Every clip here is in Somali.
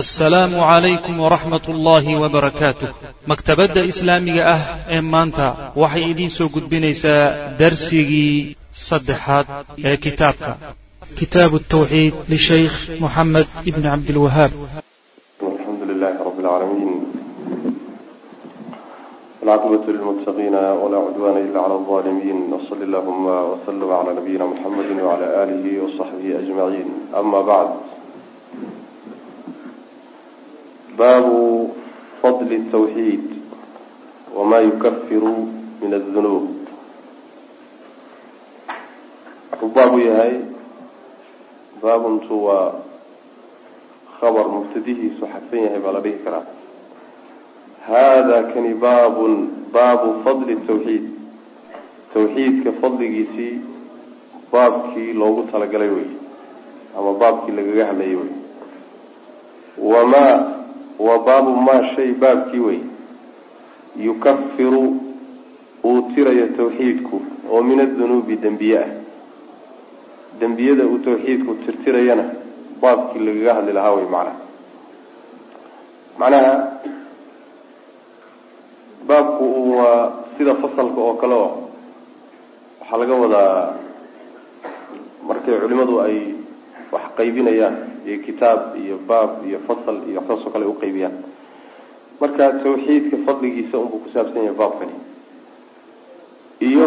asalaamu calaykum waraxmat ullaahi wabarakaatuh maktabadda islaamiga ah ee maanta waxay idiin soo gudbinaysaa darsigii saddexaad ee kitaabka. Kitaabu tawxiid lishaykh moxamed ibni cabdilwahaab alxamdu lilahi rab lcaalamiin alcaaqibatu lilmuttaqiina walaa cudwaana ila cala alظaalimiin wsali allahuma wslm cala nabiyina muxamedi wcala alihi wasaxbihi ajmaciin ama bacd baabu fadli tawxiid wama yukafiru min adunuub wuxuu baabu yahay baabuntu waa khabar mubtadihiisu xadfan yahay baa la dhihi karaa. Hada kani baabun baabu fadli tawxiid. Tawxiidka fadligiisii baabkii loogu talagalay wey ama baabkii lagaga hadlayay wey. Wama waa baabu maa shay baabkii wey. Yukafiru uu tirayo tawxiidku oo min adunuubi dembiye ah. Dembiyada uu tawxiidku tirtirayana baabkii lagaga hadli lahaa wey macnaha macnaha baabku waa sida fasalka oo kale o waxaa laga wadaa markay culimadu ay wax qaybinayaan iyo kitaab iyo baab iyo fasal iyo waxsaas oo kale ay uqaybiyaan marka tawxiidka fadligiisa unbuu ku saabsan yahay baabkani. Iyo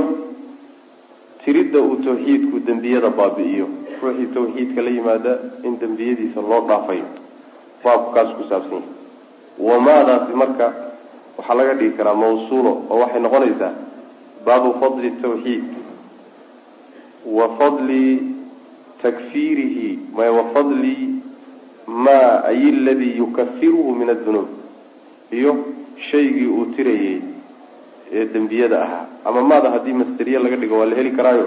tiridda uu tawxiidku dembiyada baabi'iyo. Ruuxii tawxiidka la yimaada in dembiyadiisa loo dhaafayo baabkaas ku saabsan yahay. Wamaadaasi marka waxaa laga dhigi karaa mawsuulo oo waxay noqonaysaa baabu fadli tawxiid. Wa fadli takfirihi may wafadli ma ay ladii yukafiruhu min adunuub iyo shaygii uu tirayey ee dembiyada ahaa ama maada haddii masteriye laga dhigo waa la heli karaayo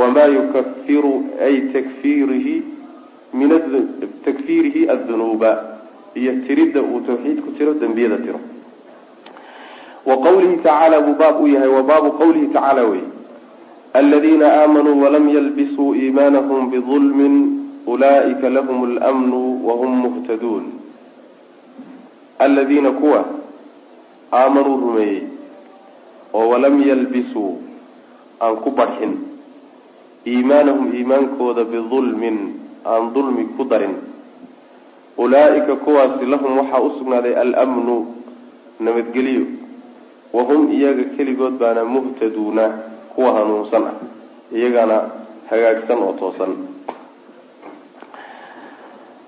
wamaa yukafiru ay takfirihi min takfirihi adunuuba iyo tiridda uu tawxiid ku tiro dembiyada tiro wa qawlihi tacaala buu baab u yahay wa baabu qawlihi tacaala wey aladiina aamanuu walam yalbisuu iimaanahum bidulmin ulaa'ika lahum lmnu wahum muhtaduun aladiina kuwa aamanuu rumeeyey oo walam yalbisuu aan ku barxin iimaanahum iimaankooda bidulmin aan dulmi ku darin ulaa'ika kuwaasi lahum waxaa usugnaaday almnu nabadgelyo wahum iyaga keligood baana muhtaduuna kuwa hanuunsan ah iyagana hagaagsan oo toosan.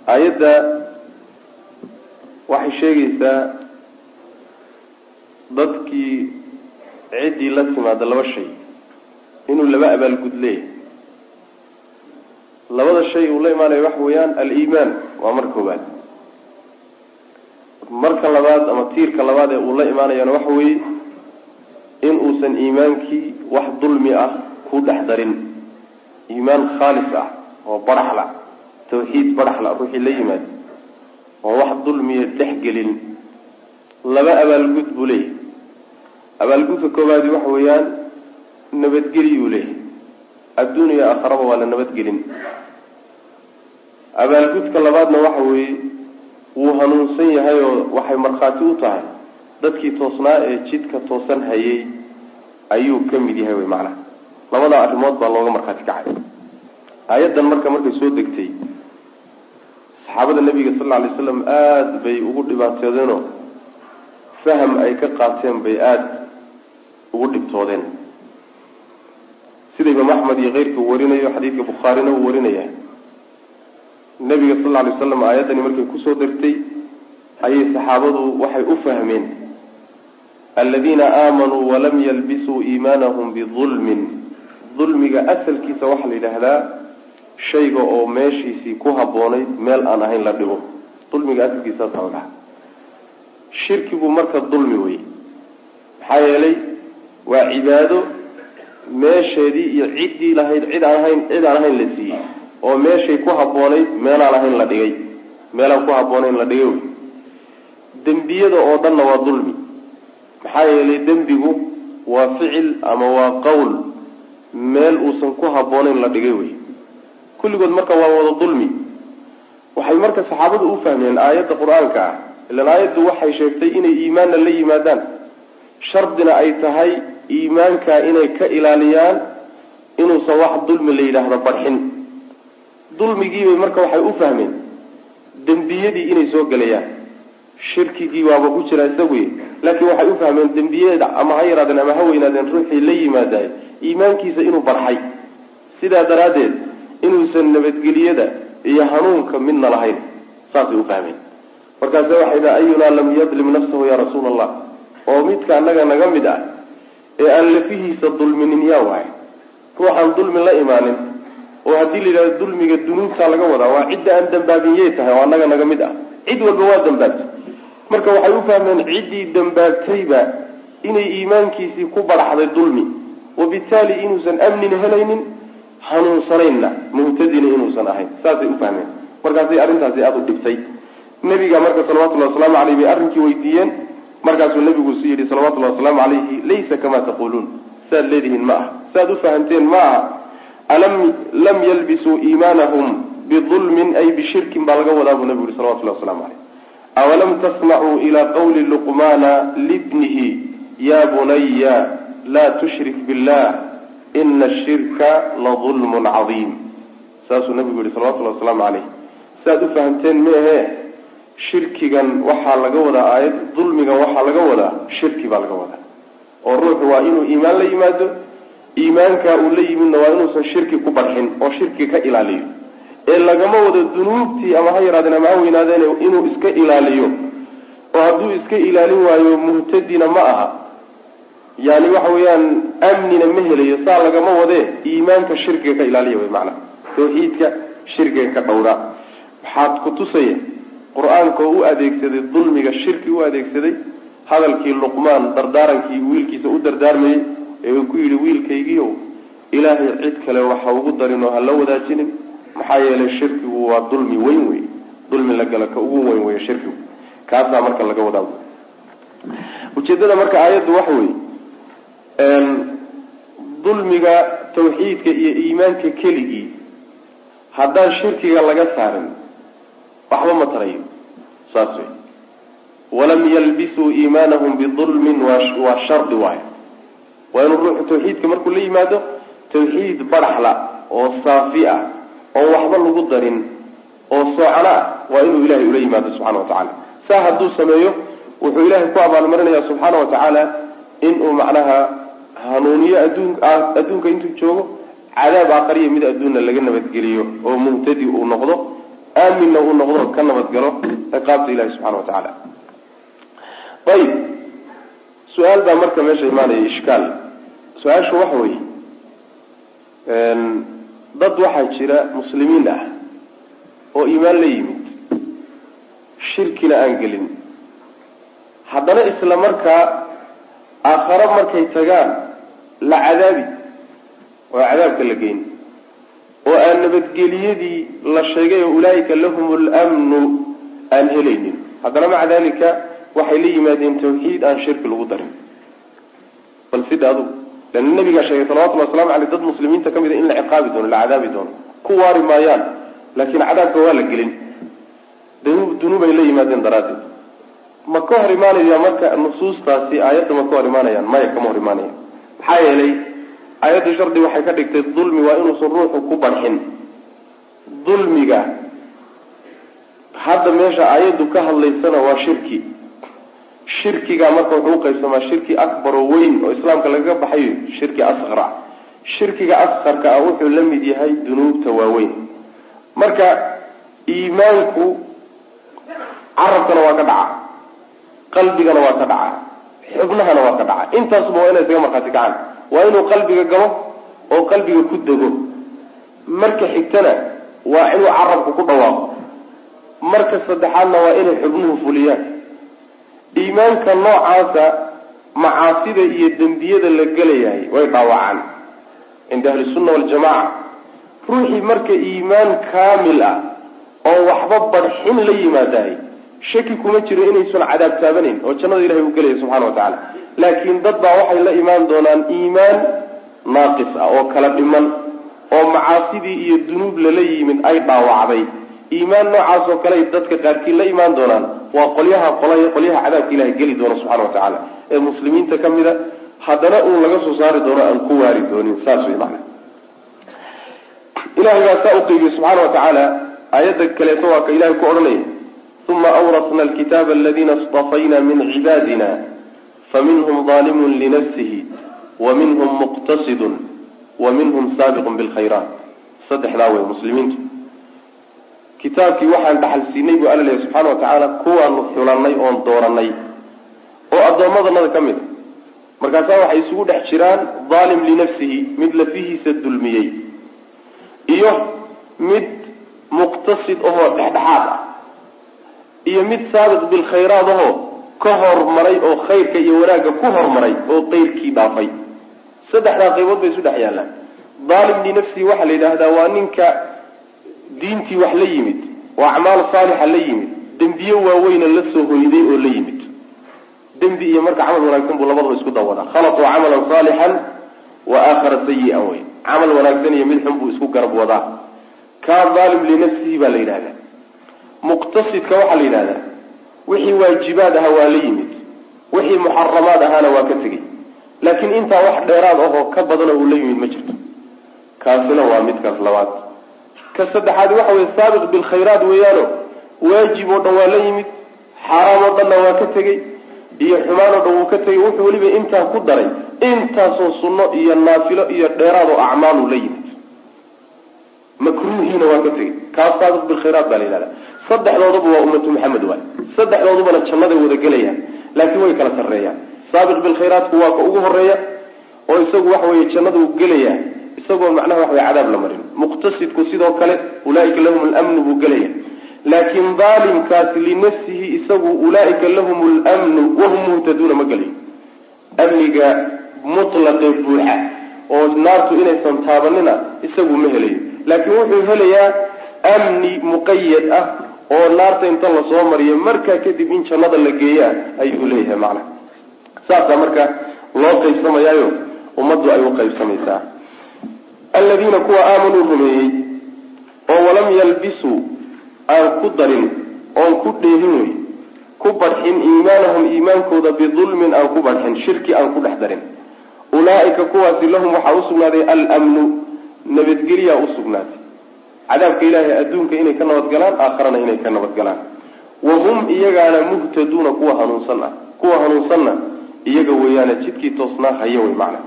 Aayadda waxay sheegaysaa dadkii ciddii la timaada laba shay inuu laba abaalgud leeyahay. Labada shay uu la imaanayo waxa weeyaan aliimaan waa marka koobaad marka labaad ama tiirka labaad ee uu la imaanayana waxa weeye in uusan iimaankii wax dulmi ah ku dhex darin. Iimaan khaalis ah oo baraxla tawxiid baraxla ruuxii la yimaado oo wax dulmiya dhex gelin. Laba abaalgud buu leeyahay. Abaalgudka koowaadi waxa weeyaan nabadgeliyuu leeyahay. Adduun iyo aakharaba waa la nabadgelin. Abaalgudka labaadna waxa weeye wuu hanuunsan yahay oo waxay markhaati u tahay. Dadkii toosnaa ee jidka toosan hayay ayuu ka mid yahay wey macnaha. Labadaa arrimood baa looga markhaati kacay. Aayaddan marka markay soo degtay saxaabada nebiga sal alay slam aada bay ugu dhibaateedeenoo faham ay ka qaateen bay aada ugu dhibtoodeen. Sida imaam axmed iyo keyrka uu warinayo xadiidka bukhaarina uu warinaya nebiga sal alay slam aayaddani markay ku soo degtay ayay saxaabadu waxay u fahmeen aladiina aamanuu walam yalbisuu iimaanahum bidulmin dulmiga asalkiisa waxaa la yidhaahdaa shayga oo meeshiisii ku habboonayd meel aan ahayn la dhigo. dulmiga asalkiisaasa la dhaha shirkigu marka dulmi wey maxaa yeelay waa cibaado meesheedii iyo ciddii lahayd cid aan ahayn cid aan ahayn la siiyey. oo meeshay ku habboonayd meelaan ahayn la dhigay. meelaan ku habboonayn la dhigay. wey dembiyada oo dhanna waa dulmi maxaa yeelay dembigu waa ficil ama waa qowl meel uusan ku habboonayn la dhigay wey kulligood marka waa wada dulmi. Waxay marka saxaabadu u fahmeen aayadda qur'aanka ah. Ilan aayaddu waxay sheegtay inay iimaanna la yimaadaan. Shardina ay tahay iimaanka inay ka ilaaliyaan inuusan wax dulmi la yidhaahdo barxin. Dulmigiibay marka waxay u fahmeen dembiyadii inay soo gelayaan shirkigii waaba ku jira isaguy laakiin waxay u fahmeen dembiyada ama ha yaraadeen ama ha weynaadeen ruuxii la yimaadaay iimaankiisa inuu barxay. Sidaa daraaddeed inuusan nabadgeliyada iyo hanuunka midna lahayn saasay u fahmeen. Markaase waxay dhaha ayunaa lam yadlim nafsahu yaa rasuula allah oo midka annaga naga mid ah ee aan lafihiisa dulminin yaa waay. Ruuxaan dulmi la imaanin oo haddii la yidhahdo dulmiga dunuubtaa laga wadaa waa cidda aan dambaabiyey tahay oo annaga naga mid ah. Cid walba waa dambaabtay marka waxay u fahmeen ciddii dambaabtayba inay iimaankiisii ku baraxday dulmi. Wabitaali inuusan amnina helaynin hanuunsanaynna muhtadina inuusan ahayn. Saasay u fahmeen. Markaasay arrintaasi aada u dhibtay. Nabiga marka salawatullahi wasalaamu caleyh bay arrinkii weydiiyeen. Markaasuu nabigu su yidhi salawatullahi wasalaamu calayhi laysa kamaa taquluun saaad leedihiin ma aha saaad u fahamteen ma aha alam lam yalbisuu iimaanahum bidulmin ay bishirkin baa laga wadaa buu nabigu yihi salawatullahi waslamu caleyh awalam tasmacuu ilaa qawli luqmaana libnihi ya bunaya laa tushrik billah ina ashirka ladulmun cadiim saasuu nabigu yihi salawatullahi wasalaamu caleyh saaad u fahamteen meehe shirkigan waxaa laga wadaa aayad dulmigan waxaa laga wadaa shirki baa laga wadaa oo ruuxu waa inuu iimaan la yimaado iimaankaa uu la yimidna waa inuusan shirki ku barxin oo shirki ka ilaaliyo ee lagama wado dunuubtii ama ha yaraadeen ama ha weynaadeen inuu iska ilaaliyo. Oo hadduu iska ilaalin waayo muhtadina ma aha. Yani waxa weeyaan amnina ma helayo saa lagama wadee iimaanka shirkiga ka ilaaliya wy maanaa tawxiidka shirkiga ka dhowraa waxaad ku tusaya qur'aanka oo u adeegsaday dulmiga shirki u adeegsaday hadalkii luqmaan dardaarankii wiilkiisa u dardaarmayey ee uu ku yidhi wiilkaygiiow ilaahay cid kale waxa ugu darin oo ha la wadaajinin maxaa yeelay shirkigu waa dulmi weyn wey dulmi la gala ka ugu weyn wey shirkigu. Kaasaa marka laga wadaa ujeedada marka aayaddu waxa wey dulmiga tawxiidka iyo iimaanka keligii haddaan shirkiga laga saarin waxba ma tarayo. Saas wey walam yalbisuu iimaanahum bidulmin waa shardi waayo waa inuu ruuxu tawxiidka markuu la yimaado tawxiid baraxla oo saafi ah oo waxba lagu darin oo soocana ah waa inuu ilahay ula yimaado subxana wa tacaala. Saa hadduu sameeyo wuxuu ilahay ku abaalmarinaya subxaana wa tacaala inuu macnaha hanuuniyo adduun adduunka intuu joogo cadaab aakhariya mid adduunna laga nabadgeliyo oo muhtadi uu noqdo aaminna uu noqdo ka nabadgalo ciqaabta ilahi subxana wa tacaala. Ayib. Su'aal baa marka meesha imaanaya ishkaal. Su'aashu waxa weeye dad waxaa jira muslimiin ah oo iimaan la yimid shirkina aan gelin. Haddana isla markaa aakhare markay tagaan la cadaabi oo cadaabka la geyn. Oo aan nabadgeliyadii la sheegay oo ulaaika lahum lmnu aan helaynin. Haddana maca dalika waxay la yimaadeen tawxiid aan shirki lagu darin. Bal sida adugu leanna nabigaa sheegay salawatullhi waslamu aleyh dad muslimiinta ka mid a in la ciqaabi doono la cadaabi doono ku waari maayaan laakiin cadaabka waa la gelin dunuub ay la yimaadeen daraaddeed ma ka hor imaanaya marka nusuustaasi aayadda ma ka hor imaanayaan maya kama hor imaanayaan maxaa yeelay aayadda shardi waxay ka dhigtay dulmi waa inuusan ruuxu ku barxin dulmiga hadda meesha aayaddu ka hadlaysana waa shirki shirkiga marka wuxuu uqaybsamaa shirki akbar oo weyn oo islaamka lagaga baxayo shirki asqara shirkiga asqarka ah wuxuu la mid yahay dunuubta waaweyn. Marka iimaanku carabkana waa ka dhaca qalbigana waa ka dhaca xubnahana waa ka dhaca. Intaasuba waa inay isaga markhaati kacaan. Waa inuu qalbiga galo oo qalbiga ku dego. Marka xigtana waa inuu carabku ku dhawaaqo. Marka saddexaadna waa inay xubnuhu fuliyaan iimaanka noocaasa macaasida iyo dembiyada la gelayahay way dhaawacaan. Cinda ahlisunna waljamaca ruuxii marka iimaan kaamil ah oo waxba badxin la yimaadahay shaki kuma jiro inaysan cadaab taabanayn oo jannada ilahay uu gelaya subxana wa tacaala. Laakiin dad baa waxay la imaan doonaan iimaan naaqis ah oo kala dhiman oo macaasidii iyo dunuub lala yimid ay dhaawacday iimaan noocaas oo kale dadka qaarkii la imaan doonaan. Waa qolyaha qolyaha cadaabka ilahay geli doona subxana wa tacaala. Ee muslimiinta ka mida haddana uun laga soo saari doono aan ku waari doonin saas wey macana ilahay baa saa uqeybiyey subxaana wa tacaala. Aayadda kaleeto waa ka ilahay ku odhanaya uma awrasna alkitaaba aladina istafayna min cibaadina faminhum daalimun linafsihi wa minhum muqtasidun wa minhum saabiqun bilkhayraat saddexdaa wey muslimiintu kitaabkii waxaan dhaxal siinay buu alla leeyahy subxana wa tacaala kuwaanu xulanay oon dooranay oo addoommadanada ka mid a. Markaasaa waxay isugu dhex jiraan daalim linafsihi mid lafihiisa dulmiyey iyo mid muqtasid ahoo dhexdhexaad ah iyo mid saabiq bilkhayraad ahoo ka hormaray oo khayrka iyo wanaagga ku hormaray oo qeyrkii dhaafay. Saddexdaa qaybood bay isu dhex yaallaan. Daalim linafsihi waxaa la yidhaahdaa waa ninka diintii wax la yimid oo acmaal saalixa la yimid dembiye waaweyna la soo hoyday oo la yimid. Dembi iyo marka camal wanaagsan buu labadaba isku dawadaa khalaquu camalan saalixan wa aakhara sayi-an wey camal wanaagsan iyo mid xun buu isku garab wadaa. Kaa daalim linafsihi baa la yidhahdaa muqtasidka waxaa la yidhahdaa wixii waajibaad aha waa la yimid wixii muxaramaad ahaana waa ka tegey. Laakiin intaa wax dheeraad ahoo ka badana uu la yimid ma jirto. Kaasina waa midkaas labaad ka saddexaad waxa weye saabiq bilkhayraat weeyaano waajib oo dhan waa la yimid xaaraam oo dhanna waa ka tegey iyo xumaan oo dhan wuu ka tegey wuxuu weliba intaa ku daray intaasoo sunno iyo naafilo iyo dheeraad oo acmaalu la yimid. Makruuhiina waa ka tegey. Kaas saabiq bilkhayraat baa la yihahda saddexdoodaba waa ummatu maxamed waay. Saddexdoodubana jannaday wada gelayaan laakiin way kala sarreeyaan. Saabiq bilkhayraatku waa ka ugu horreeya oo isagu waxa weye jannadu gelaya isagoo macnaha waxa wey cadaab la marin. Muqtasidku sidoo kale ulaaika lahum lmnu buu gelaya. Laakiin daalimkaasi linafsihi isagu ulaaika lahum lmnu wahum muhtaduuna ma gelayo amniga mutlaqee buuxa oo naartu inaysan taabanina isagu ma helayo laakiin wuxuu helayaa amni muqayad ah oo naarta inta la soo mariyo markaa kadib in jannada la geeyaa ayuu leeyahay macnaha saasaa marka loo qaybsamayaayo ummaddu ay u qaybsamaysaa aladiina kuwa aamanuu rumeeyey oo walam yalbisuu aan ku darin oon ku dheehin wey ku badxin iimaanahum iimaankooda bidulmin aan ku badxin shirki aan ku dhex darin. Ulaaika kuwaasi lahum waxaa usugnaaday almnu nabadgelyaa usugnaatay cadaabka ilaahay adduunka inay ka nabadgalaan aakharana inay ka nabadgalaan wa hum iyagaana muhtaduuna kuwa hanuunsan ah kuwa hanuunsanna iyaga weeyaane jidkii toosnaa haya wey macna.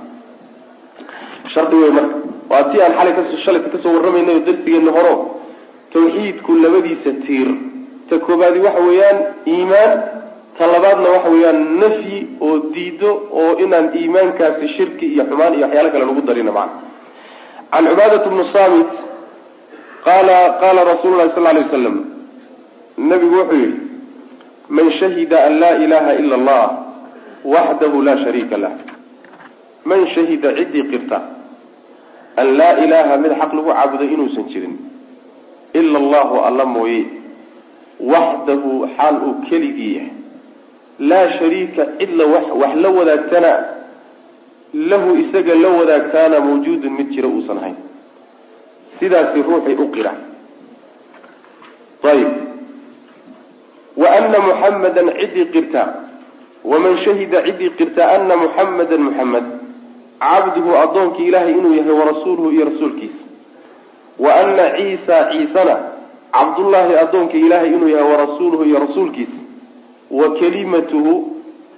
Shardi wey marka waa tii aan xalay shalayta ka soo warramaynay oo darsigeena horo tawxiidku labadiisa tiir. Ta koobaadi waxa weeyaan iimaan ta labaadna waxa weeyaan nafyi oo diido oo inaan iimaankaasi shirki iyo xumaan iyo waxyaalo kale lagu darina macna. Can cubaadat bnu samit qaala qaala rasuulu lahi sal lay waslam nabigu wuxuu yihi man shahida an laa ilaha ila allah waxdahu laa shariika lah. Man shahida ciddii qirta an laa ilaaha mid xaq lagu caabudo inuusan jirin ila allahu alla mooye waxdahu xaal uu keligii yahay laa shariika cidla wax wax la wadaagtana lahu isaga la wadaagtaana mawjuudun mid jira uusan ahayn sidaasi ruuxay u qira ayib wa ana muxamadan ciddii qirta waman shahida ciddii qirta ana muxamadan muxamed cabduhu addoonkii ilaahay inuu yahay warasuuluhu iyo rasuulkiisa. Wa ana ciisa ciisana cabdullaahi addoonkii ilaahay inuu yahay warasuuluhu iyo rasuulkiisa. Wa kelimatuhu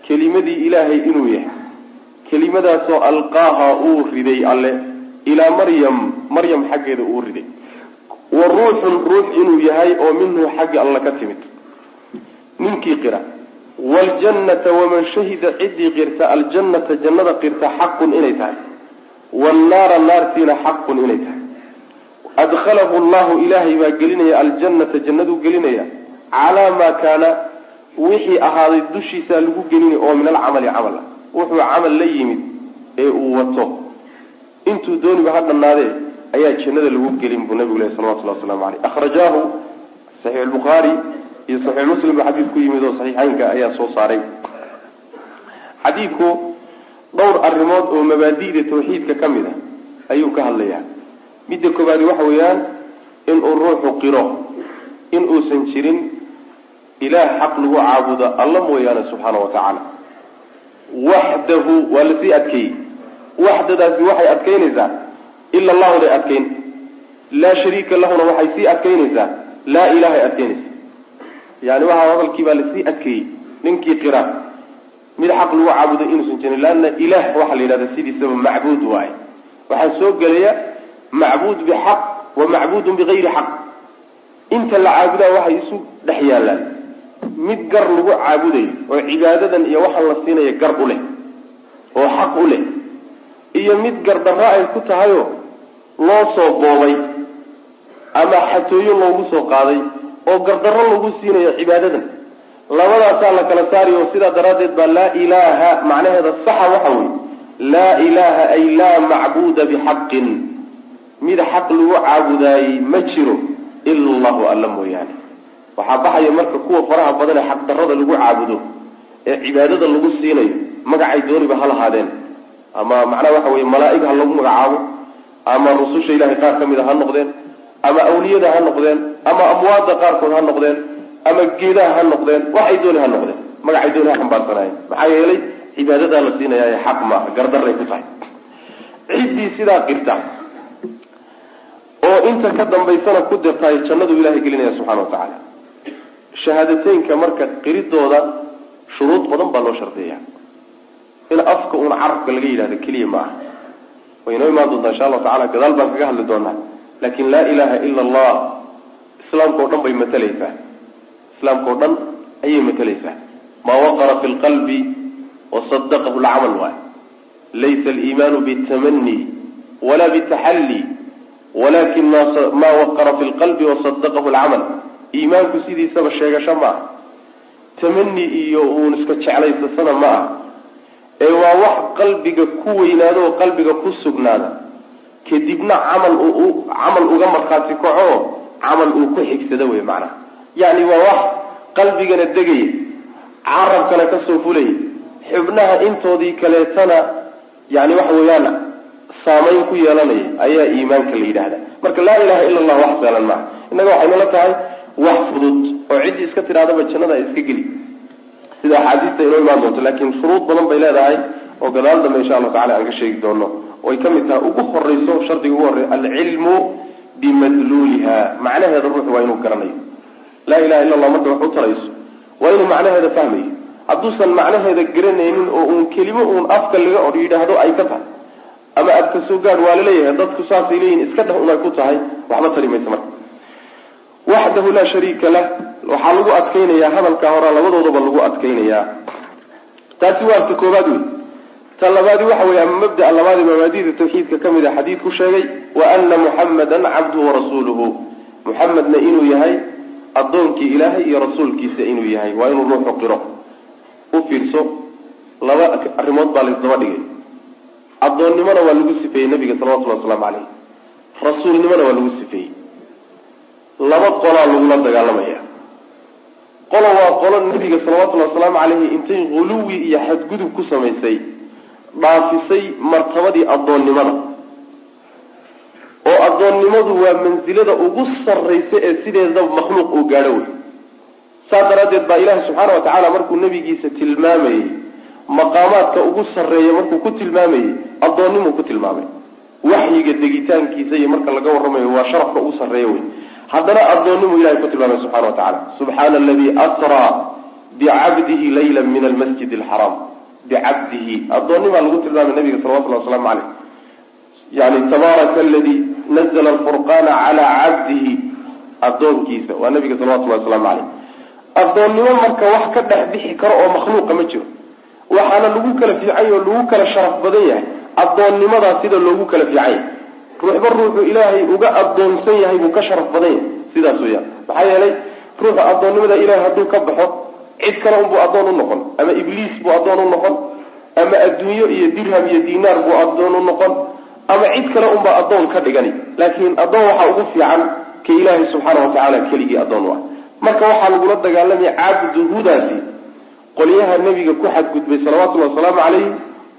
kelimadii ilaahay inuu yahay. Kelimadaasoo alqaaha uu riday alle ilaa maryam maryam xaggeeda uu riday. Wa ruuxun ruux inuu yahay oo minhu xagga alla ka timid. Ninkii qira waljannata waman shahida ciddii qirta aljannata jannada qirta xaqun inay tahay wannaara naartiina xaqun inay tahay adkhalahu llahu ilaahay baa gelinaya aljannata jannaduu gelinaya calaa maa kaana wixii ahaaday dushiisa lagu gelinaya oo min alcamali camal ah wuxuu camal la yimid ee uu wato intuu dooniba ha dhannaadee ayaa jannada lagu gelin buu nabigu leh salawatullahi waslamu caleyh akhrajaahu saxiix albukhaari iyo saxiix muslim ba ku yimid oo saxiixeynka ayaa soo saaray. Xadiidku dhowr arrimood oo mabaadi'da tawxiidka ka mid a ayuu ka hadlayaa. Midda koobaadi waxa weeyaan inuu ruuxu qiro in uusan jirin ilaah xaq lagu caabudo alla mooyaane subxaana wa tacaala. Waxdahu waa la sii adkeeyey. Waxdadaasi waxay adkeynaysaa ila allahu day adkeyn. Laa shariika lahuna waxay sii adkeynaysaa laa ilahay adkeynaysa yani waxa hadalkii baa la sii adkeeyey ninkii qira. Mid xaq lagu caabudo inuusan jirin leanna ilaah waxaa la yidhahda sidiisaba macbuud waaye. Waxaa soo gelaya macbuud bixaq wa macbuudun bigayri xaq. Inta la caabudaa waxay isu dhex yaallaan. Mid gar lagu caabudayo oo cibaadadan iyo waxaan la siinaya gar u leh oo xaq u leh iyo mid gardarro ay ku tahayoo loo soo boobay ama xatooyo loogu soo qaaday oo gardarro lagu siinayo cibaadadan. Labadaasaa la kala saariy oo sidaa daraaddeed baa laa ilaaha macnaheeda saxa waxa weye laa ilaaha ay laa macbuuda bixaqin. Mid xaq lagu caabudaayey ma jiro ila allahu alla mooyaane. Waxaa baxaya marka kuwa faraha badan ee xaqdarrada lagu caabudo ee cibaadada lagu siinayo magacay dooniba ha lahaadeen. Ama macnaha waxa weye malaa-ig ha lagu magacaabo ama rususha ilahay qaar ka mid a ha noqdeen ama awliyada ha noqdeen ama amwaadda qaarkood ha noqdeen ama geedaha ha noqdeen waxay dooni ha noqdeen. Magacay dooni ha xambaarsanaayeen maxaa yeelay cibaadadaa la siinaya xaq maaha gardaray ku tahay. Ciddii sidaa qirta oo inta ka dambaysana ku dirtaay jannadu ilahay gelinaya subxana wa tacaala. Shahaadateynka marka qiridooda shuruud badan baa loo shardiya in afka uun carabka laga yidhahdo keliya ma aha. Way inoo imaan doontaa insha allahu tacala gadaal baan kaga hadli doonaa laakin laa ilaha ila allah islaamka o dhan bay matalaysaa islaamka o dhan ayay matalaysaa maa waqara fi lqalbi wasadaqahu lcamal waay laysa aliimaanu bitamani wala bitaxalli walakin maa waqara fi lqalbi wasadaqahu lcamal iimaanku sidiisaba sheegasho ma ah tamani iyo uun iska jeclaysasana ma ah ee waa wax qalbiga ku weynaado oo qalbiga ku sugnaada kadibna camal uu camal uga markhaati kaco camal uu ku xigsado wey macnaha. Yacni waa wax qalbigana degaya carabkana ka soo fulaya xubnaha intoodii kaleetana yani waxa weeyaan saamayn ku yeelanaya ayaa iimaanka la yidhahda marka laa ilaha ila allah wax saalan maaha innaga waxaynala tahay wax fudud oo ciddii iska tidhahdaba jannada iska geli. Sida axaadiista inoo imaan doonto laakiin shuruud badan bay leedahay oo gadaal dambe insha allahu tacala aan ka sheegi doono oay ka mid tahay. Ugu horeyso shardiga ugu horreya alcilmu bimadluuliha macnaheeda ruuxu waa inuu garanayo. Laa ilaha illa allah marka wax u tarayso waa inuu macnaheeda fahmayo. Hadduusan macnaheeda garanaynin oo uun kelimo uun afka laga or yidhaahdo ay ka tahay. Ama aad ka soo gaadh waa la leeyahay dadku saasay leeyihiin iska dheh unay ku tahay waxba tari maysa marka. Waxdahu laa shariika lah. Waxaa lagu adkeynayaa hadalka hore labadoodaba lagu adkeynayaa taasi waa ta koobaad wey ta labaadi waxa ama mabdaa labaadi mabaadida tawxiidka ka mid a xadiid ku sheegay wa ana muxamadan cabduhu warasuuluhu muxamedna inuu yahay addoonkii ilaahay iyo rasuulkiisa inuu yahay. Waa inuu ruuxu qiro u fiirso laba arrimood baa laisdaba dhigay. Addoonnimona waa lagu sifeeyey nabiga salawatullhi wasalaamu caleyh rasuulnimona waa lagu sifeeyey. Laba qolaa lagula dagaalamaya. Qolo waa qolo nabiga salawatullahi wasalaamu caleyhi intay huluwi iyo xadgudub ku samaysay dhaafisay martabadii addoonnimada. Oo addoonnimadu waa mansilada ugu sarraysa ee sideedaba makhluuq uu gaadho wey. Saas daraaddeed baa ilaahi subxaana wa tacaala markuu nabigiisa tilmaamayey maqaamaadka ugu sarreeya markuu ku tilmaamayey addoonnimuu ku tilmaamay. Waxyiga degitaankiisa iyo marka laga warramayo waa sharafka ugu sarreeya wey. Haddana addoonnimuu ilahay ku tilmaamay subxana wa tacala subxaana aladii asraa bicabdihi layla min almasjid alxaraam bicabdihi addoonnimaa lagu tilmaamay nabiga salawatullahi waslamu caleyh yani tabaaraka aladii nazla alfurqaana calaa cabdihi addoonkiisa waa nabiga salawatullahi waslamu caleyh addoonnimo marka wax ka dhex bixi karo oo makhluuqa ma jiro waxaana lagu kala fiicany oo lagu kala sharaf badan yahay addoonnimadaa sida loogu kala fiican yahay ruuxba ruuxuu ilaahay uga addoonsan yahay buu ka sharaf badan yahay sidaas weyaan maxaa yeelay ruuxa addoonnimada ilahay hadduu ka baxo cid kale unbuu addoon u noqon ama ibliis buu addoon u noqon ama adduunyo iyo dirham iyo dinaar buu addoon u noqon ama cid kale unbaa addoon ka dhigani. Laakiin addoon waxaa ugu fiican ka ilaahay subxaana wa tacaala keligii addoon u ah marka waxaa lagula dagaalamaya cabduhudaasi qolyaha nebiga ku xadgudbay salawatullahi wasalaamu calayh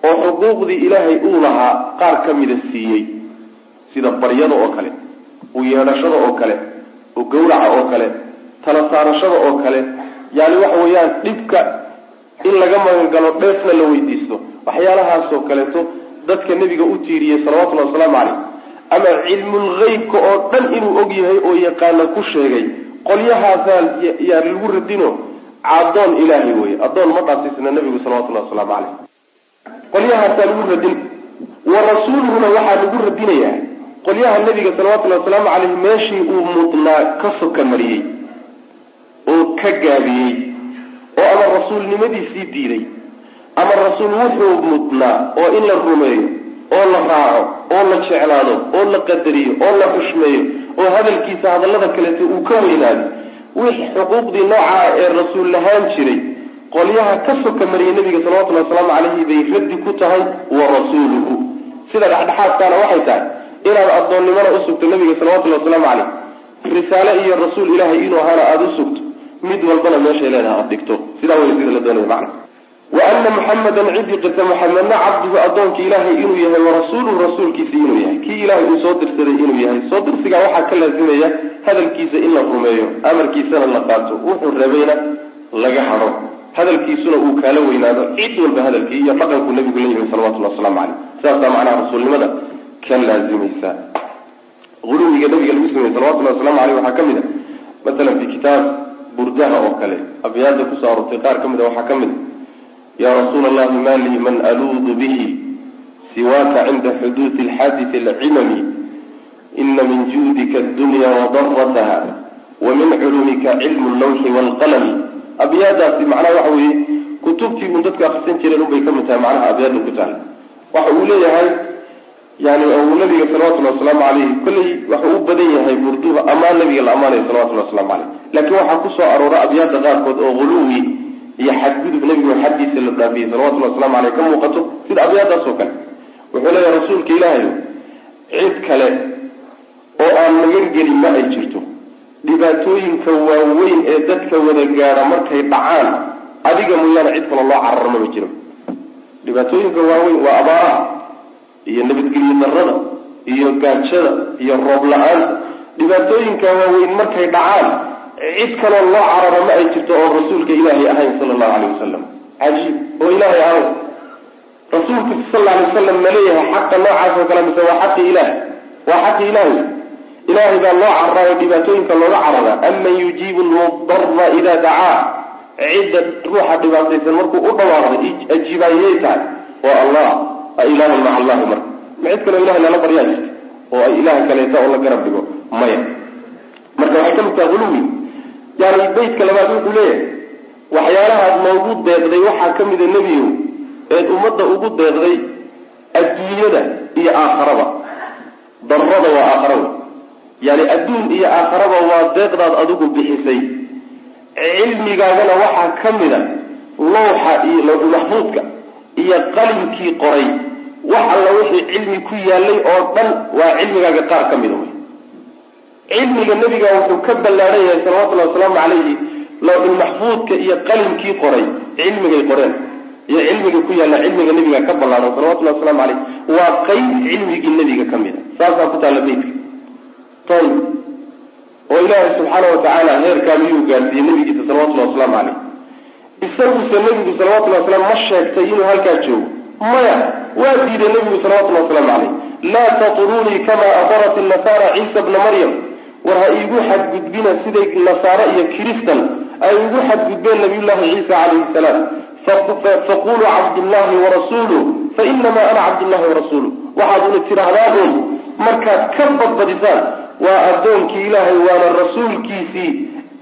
oo xuquuqdii ilaahay uu lahaa qaar ka mida siiyey. Sida baryada oo kale u yeedhashada oo kale u gawraca oo kale tala saarashada oo kale yani waxa weeyaan dhibka in laga magangalo dheefna la weydiisto. Waxyaalahaasoo kaleeto dadka nebiga u tiiriyey salawatullahi wasalaamu caleyh ama cilmulgeybka oo dhan inuu og yahay oo yaqaana ku sheegay qolyahaasaa yaa lagu radino cadoon ilaahay wey adoon ma dhaafsiisna nabigu salawatullahi wasalaamu caleyh qolyahaasaa lagu radin wa rasuuluhuna waxaa lagu radinayaa. Qolyaha nabiga salawatullahi wasalaamu caleyh meeshii uu mudnaa ka soka mariyey oo ka gaabiyey oo ama rasuulnimadiisii diiday ama rasuul wuxuu mudnaa oo in la rumeeyo oo la raaco oo la jeclaado oo la qadariyo oo la xushmeeyo oo hadalkiisa hadallada kaleeto uu ka weynaado wix xuquuqdii noocaa ee rasuul lahaan jiray qolyaha ka soka mariyay nabiga salawatullhi wasalaamu caleyhi bay raddi ku tahay wa rasuuluhu. Sida dhexdhexaadkaana waxay tahay inaad addoonnimona usugto nabiga salawatullahi wasalaamu caleyh risaale iyo rasuul ilaahay inuu ahaana aada usugto mid walbana meeshay leedaha aada dhigto. Sidaa wey sida la doonaya macna. Wa ana muxamadan cidii qirta muxamedna cabduhu addoonka ilaahay inuu yahay warasuuluhu rasuulkiisa inuu yahay. Kii ilaahay uu soo dirsaday inuu yahay. Soo dirsigaa waxaa ka laazimaya hadalkiisa in la rumeeyo amarkiisana la qaato. Wuxuu rebayna laga hado hadalkiisuna uu kaala weynaado cid walba hadalkii iyo dhaqanku nabigu la yimi salawatullah waslamu caleyh saasaa macnaha rasuulnimada ka laazimaysa uluwiga nabiga lagu sameeyey salawatullahi waslamu aleyh waxaa ka mid a masalan fi kitaab burdaha oo kale. Abyaada ku soo arortay qaar ka mid a waxaa ka mid a ya rasuula allahi ma lii man aluudu bihi siwaaka cinda xuduudi alxaadisi alcimami. Ina min juudika addunya wadarataha wa min culumika cilmu allawxi waalqalami abyaadaasi macnaha waxa weeye kutubtii un dadku akrisan jireen unbay ka mid tahay macnaha abyaada ku tahay waxa uu leeyahay yani uu nabiga salawatullhi wasalaamu caleyhi kolley waxuu u badan yahay burduha amaan nabiga la amaanayo salawatullhi waslamu caleyh laakiin waxaa ku soo aroora abyaada qaarkood oo huluwi iyo xadgudub nabigu xaddiisa la dhaafiyey salawatullahi waslamu aleyh ka muuqato sida abyaadaas oo kale. Wuxuu leeyahay rasuulka ilaahayo cid kale oo aan magan gelin ma ay jirto. Dhibaatooyinka waaweyn ee dadka wada gaadha markay dhacaan adiga mooyaane cid kale loo cararo maba jiro. Dhibaatooyinka waaweyn waa abaaraha iyo nabadgelyo darada iyo gaajada iyo roob la'aanta. Dhibaatooyinka waaweyn markay dhacaan cid kaloo loo cararo ma ay jirto oon rasuulka ilaahay ahayn sala allahu aleyh wasalam cajiib oo ilaahay ahayn. Rasuulka sal lla alay wasalam ma leeyahay xaqa noocaas oo kale mise waa xaqi ilaah. Waa xaqi ilaahi ilaahay baa loo cararayo dhibaatooyinka looga carara. Aman yujiibu lmudara idaa dacaa. Cidda ruuxa dhibaataysan markuu u dhawaaqday ajiibaayay tahay. Waa allah ilahun maca allahi ma cid kaloo ilahay lala baryaa jirta oo ay ilaah kaleeta oo la garab dhigo maya. Marka waxay ka mid tahay huluwi yani beytka labaad wuxuu leeyahay waxyaalahaad noogu deeqday waxaa ka mida nebiyow eed ummadda ugu deeqday adduunyada iyo aakharaba darada waa aakhara wey yani adduun iyo aakharaba waa deeqdaad adigu bixisay. Cilmigaagana waxaa ka mida lowxa iyo lowxu maxfuudka iyo qalinkii qoray wax alla wixii cilmi ku yaalay oo dhan waa cilmigaaga qaar ka mida wey. Cilmiga nebiga wuxuu ka ballaadhan yahay salawatullahi wasalaamu calayhi lowxulmaxfuudka iyo qalinkii qoray cilmigay qoreen iyo cilmiga ku yaalla cilmiga nebiga ka ballaadhan salawatullahi waslamu caleyh waa qeyb cilmigii nebiga ka mid a. Saasaa ku taalla beytka ayb oo ilaahay subxaana watacaala heerkaa miyuu gaarsiiyey nebigiisa salawatullahi wasalaamu caleyh isaguse nebigu salawatullahi wasalaam ma sheegtay inuu halkaa joogo maya waa diiday nebigu salawatullahi wasalaamu caleyh laa tatrunii kama adarat nasaara ciisa bna maryam. War ha iigu xadgudbina siday nasaare iyo kiristan ay igu xadgudbeen nabiyullahi ciisa calayhi salaam. Faquluu cabdullahi warasuuluh fainamaa ana cabdullahi warasuuluh waxaad una tidhaahdaan markaad ka badbadisaan waa addoonkii ilaahay waana rasuulkiisii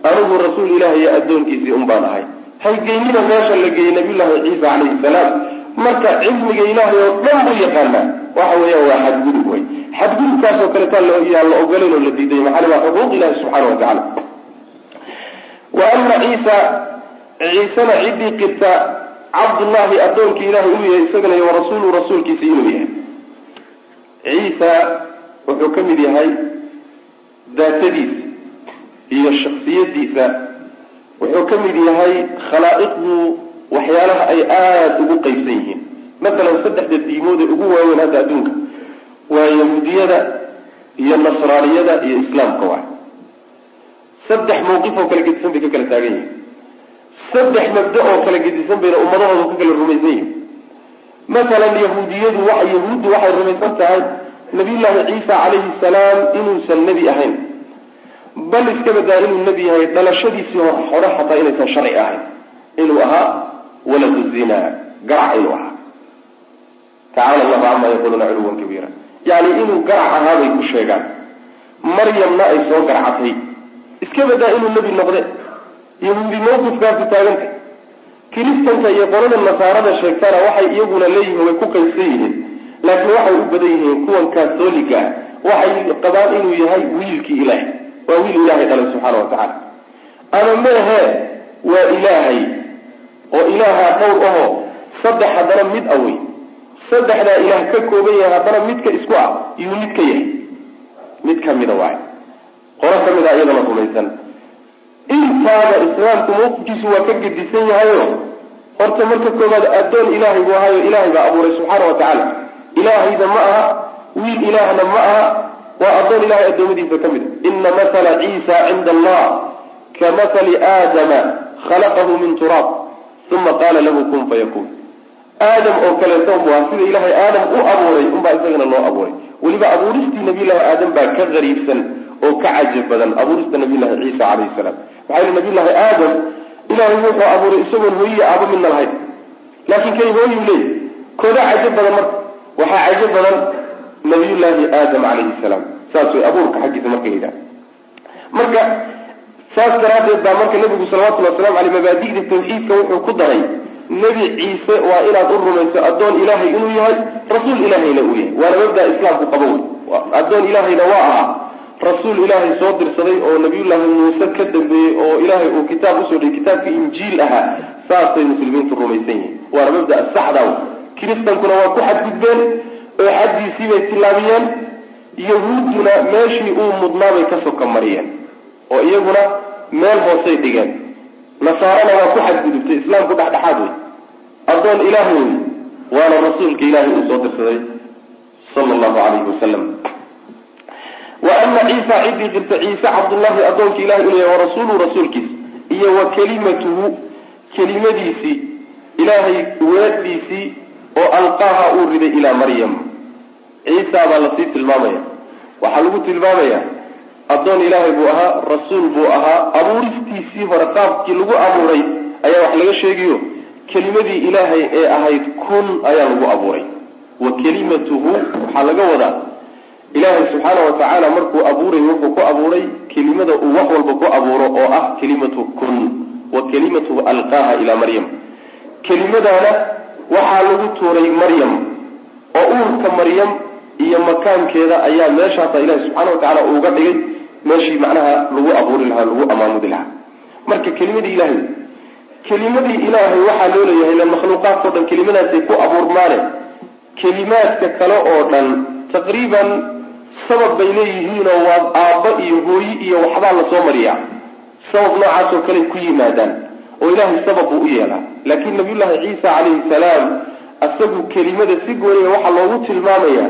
anigu rasuul ilahay iyo addoonkiisii un baan ahay haygeynina meesha la geeyey nabiyullahi ciisa calayhi salaam marka cilmiga ilaahay oo dhan buu yaqaanaa. Waxa weeyaan waa xadgudub wey xadgudubkaasoo kaleetaa yaan la ogolayn oo la diiday maxaa waa xuquuq ilahi subxaana wa tacala wa ana ciisa ciisena ciddii qirta cabdullahi addoonkii ilahay inuu yahay isagana iyo warasuulu rasuulkiisa inuu yahay. Ciisa wuxuu ka mid yahay daatadiisa iyo shaksiyadiisa wuxuu ka mid yahay khalaa'iqdu waxyaalaha ay aada ugu qeybsan yihiin. Masalan saddexda diimood ee ugu waaweyn hadda adduunka waa yahuudiyada iyo nasraaniyada iyo islaamka waay saddex mawqif oo kala gedisan bay ka kala taagan yihiin saddex mabda oo kala gedisan bayna ummadahooda ka kala rumaysan yihiin masalan yahuudiyadu wa yahuuddu waxay rumaysan tahay nabiyullaahi ciisa calayhi salaam inuusan nebi ahayn. Bal iska badaa inuu nebi yahay dhalashadiisii hore xataa inaysan sharci ahayn inuu ahaa waladu zina garac inuu ahaa. Tacala allahu cama yaquluuna culuwan kabiira. Yani inuu garac ahaa bay ku sheegaan. Maryamna ay soo garcatay iska badaa inuu nebi noqde. Yahuudi mawqifkaasi taaganta kiristanka iyo qolada nasaarada sheegtana waxay iyaguna leeyihiin way ku qaysan yihiin. Laakiin waxay u badan yihiin kuwan kaatoliga waxay qabaan inuu yahay wiilkii ilaahay. Waa wiil ilaahay dhalay subxaana wa tacaala ama meehe waa ilaahay oo ilaaha dhowr ahoo saddex haddana mid awey saddexdaa ilaah ka kooban yahay haddana midka isku ah iyuu mid ka yahay. Mid kamida waay qolo ka mid a iyadana rumaysan. Intaada islaamku mawqifkiisu waa ka gedisan yahayo horta marka koobaad addoon ilaahay buu ahayo ilaahay baa abuuray subxaana wa tacaala. Ilaahayda ma aha wiil ilaahna ma aha waa addoon ilahay addoommadiisa ka mid a ina mathala ciisa cinda allah ka mathali aadama khalaqahu min turaab uma qaala lahu kun fayakun aadam oo kaleeto aha sida ilaahay aadam u abuuray unbaa isagana loo abuuray weliba abuuristii nabiyullahi aadam baa ka qariibsan oo ka cajab badan abuurista nabiyullahi ciisa calayhi salaam maxaa yili nabiyullahi aadam ilahay wuxuu abuuray isagoon hooyiya aabo midna lahayn laakiin kay hooyu leey kooda cajab badan marka waxaa cajab badan nabiyullaahi aadam calayhi salaam saas way abuurka xaggiisa marka la yidhaha marka saas daraaddeed baa marka nabigu salawatullhi wasalamu aleyh mabaadi'da tawxiidka wuxuu ku daray nebi ciise waa inaad u rumayso addoon ilaahay inuu yahay rasuul ilaahayna uu yahay. Waana mabda islaamku qabo wey addoon ilaahayna waa ahaa. Rasuul ilaahay soo dirsaday oo nabiyullaahi muuse ka dambeeyey oo ilaahay uu kitaab u soo dhigay kitaabka injiil ahaa saasay muslimiintu rumaysan yihiin. Waana mabda saxda kiristankuna waa ku xadgudbeen oo xaddiisii bay tillaabiyeen. Yahuudduna meeshii uu mudnaabay ka soka mariyeen oo iyaguna meel hoosay dhigeen nasaarana waa ku xadgudubtay islaamku dhexdhexaad wey addoon ilaah wey waana rasuulka ilaahay uu soo dirsaday sala allahu calayhi wasalam wa ana ciisa ciddii qirta ciise cabdullahi addoonka ilahay inuu yahay warasuuluhu rasuulkiisa iyo wa kelimatuhu kelimadiisii ilaahay weedhiisii oo alqaaha uu riday ilaa maryam. Ciisa baa la sii tilmaamaya. Waxaa lagu tilmaamaya addoon ilaahay buu ahaa rasuul buu ahaa. Abuuristiisii hore qaabkii lagu abuuray ayaa wax laga sheegayo kelimadii ilaahay ee ahayd kun ayaa lagu abuuray. Wa kelimatuhu waxaa laga wadaa ilaahay subxaana wa tacaala markuu abuuray wuxuu ku abuuray kelimada uu wax walba ku abuuro oo ah kelimatu kun. Wa kelimatuhu alqaaha ilaa maryam. Kelimadaana waxaa lagu tuuray maryam oo uurka maryam iyo makaankeeda ayaa meeshaasa ilahi subxaana wa tacaala uuga dhigay meeshii macnaha lagu abuuri lahaa lagu amaamudi lahaa. Marka kelimadii ilaahay kelimadii ilaahay waxaa loo leeyahay ila makhluuqaadkao dhan kelimadaasay ku abuurmaane. Kelimaadka kale oo dhan taqriiban sabab bay leeyihiinoo waa aabba iyo hooyi iyo waxbaa la soo mariyaa sabab noocaasoo kale ku yimaadaan oo ilaahay sabab buu u yeelaa. Laakiin nabiyullaahi ciisa calayhi salaam isagu kelimada si gooniya waxaa loogu tilmaamaya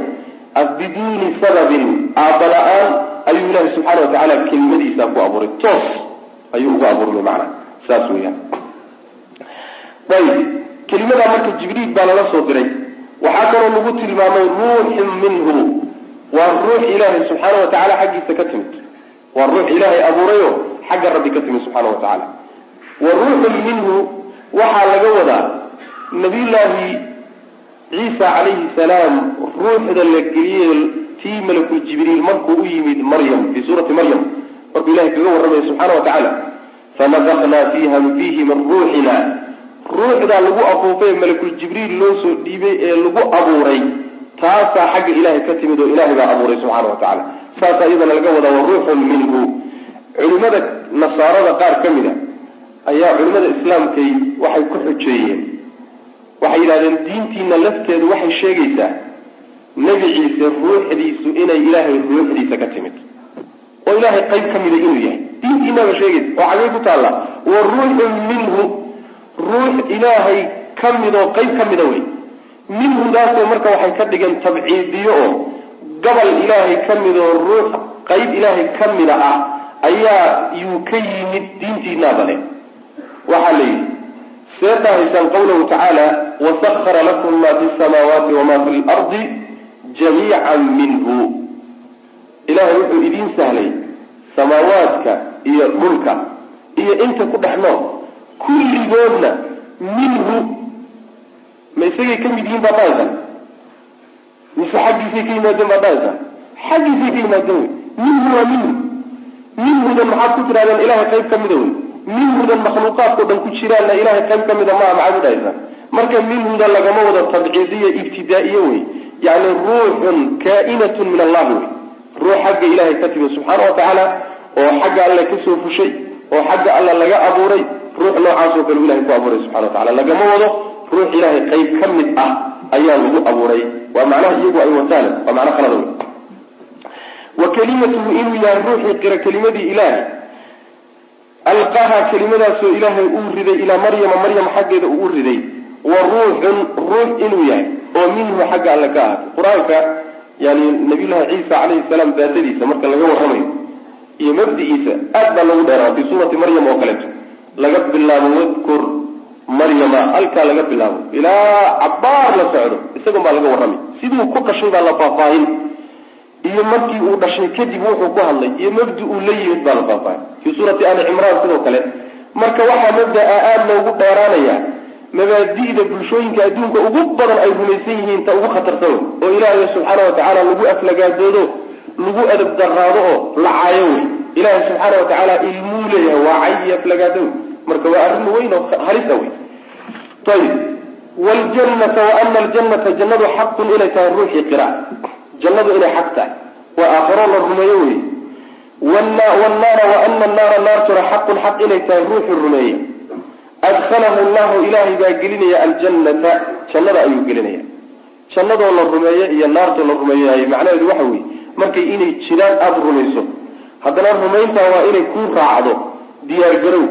biduuni sababin aabba la'aan ayuu ilaahi subxaana wa tacaala kelimadiisa ku abuuray. Toos ayuu ugu abuurmay macana saas weyaan ayib kelimadaa marka jibriil baa lala soo diray. Waxaa kaloo lagu tilmaamay ruuxin minhu. Waa ruux ilaahay subxaana wa tacaala xaggiisa ka timid. Waa ruux ilaahay abuurayo xagga rabbi ka timid subxaana wa tacaala wa ruuxun minhu waxaa laga wadaa nabiyullaahi ciisa calayhi salaam ruuxda la geliyey tii malakul jibriil markuu u yimid maryam fii suurati maryam. Markuu ilahay kaga warramaya subxaana wa tacaala fanafaknaa fiiha fiihi min ruuxina. Ruuxdaa lagu afuufay malakul jibriil loo soo dhiibay ee lagu abuuray. Taasaa xagga ilaahay ka timid oo ilaahay baa abuuray subxaana wa tacaala. Saasaa iyadana laga wadaa wa ruuxun minhu. Culimada nasaarada qaar ka mid a ayaa culimada islaamkay waxay ku xujeeyeen waxay yidhahdeen diintiina lafteedu waxay sheegaysaa nebi ciise ruuxdiisu inay ilaahay ruuxdiisa ka timid. Oo ilaahay qayb ka mida inuu yahay. Diintiinaba sheegaysa oo xagee ku taalla wa ruuxun minhu. Ruux ilaahay ka midoo qayb ka mida wey. Minhudaasoo marka waxay ka dhigeen tabciidiyo oo gobol ilaahay ka midoo ruux qayb ilaahay ka mida ah ayaa yuu ka yimid diintiinaaba le waxaa la yidhi see dhahaysaan qawlahu tacaala wasakara lakum ma fi samaawaati wama fi lardi jamiican minhu. Ilahay wuxuu idiin sahlay samaawaadka iyo dhulka iyo inta ku dhex nool kulligoodna minhu. Ma isagay ka mid yihiin baad dhahaysaa mise xaggiisay ka yimaadeen baad dhahaysaa xaggiisay ka yimaadeen. Minhu waa minhu. Minhudan maxaad ku tirahdeen ilahay qayb ka mida wey minhudan makhluuqaadkao dhan ku jiraanna ilahay qayb ka mida maa maxaad u dhahaysaa? Marka minhuda lagama wado tabciidiya ibtidaa'iye wey yani ruuxun kaa'inatun min allahi wey ruux xagga ilahay ka timi subxaana wa tacaala oo xagga alle ka soo fushay oo xagga alla laga abuuray ruux noocaas oo kale ilahay ku abuuray subxana wa tacala lagama wado ruux ilahay qayb ka mid ah ayaa lagu abuuray. Waa macnaha iyagu ay wataan waa macna khalada wey wa kalimatuhu inuu yahay ruuxii qira kelimadii ilaahay alqaha kelimadaasoo ilaahay uu riday ilaa maryama maryam xaggeeda uu u riday wa ruuxun ruux inuu yahay oo minhu xagga alle ka ahaatay. Qur'aanka yani nabiyullahi ciisa calayhi salaam daatadiisa marka laga warramayo iyo mabdi'iisa aad baa lagu dheeraa fi suurati maryam oo kaleeto laga bilaabo wadkur maryama halkaa laga bilaabo. Ilaa cabaar la socdo isagon baa laga warramay. Siduu ku dhashay baa la faahfaahin iyo markii uu dhashay kadib wuxuu ku hadlay iyo mabdi uu la yimid baa la faahfaahin fii suurati ali cimraan sidoo kale marka waxaa mabdaa aada loogu dheeraanaya mabaadi'da bulshooyinka adduunka ugu badan ay rumaysan yihiin ta ugu khatarsan wey oo ilaahay subxaana watacaala lagu aflagaadoodo lagu adab daraado oo la caayo wey ilaahay subxaana watacaala ilmuu leeyahay waa cay iyo aflagaado wey marka waa arrin weyn oo halisa wey ayib wljanata wa ana aljanata jannadu xaqun inay tahay ruuxii qira jannadu inay xaq tahay. Waa aakharo la rumeeyo wey wnaara wa ana naara naartuna xaqun xaq inay tahay ruuxii rumeeya. Adkhalahu llahu ilaahay baa gelinaya aljannata. Jannada ayuu gelinaya. Jannadoo la rumeeyo iyo naartoo la rumeeyahay macnaheedu waxa weeye. Markay inay jiraan aada rumayso. Haddana rumayntaa waa inay ku raacdo. Diyaargarow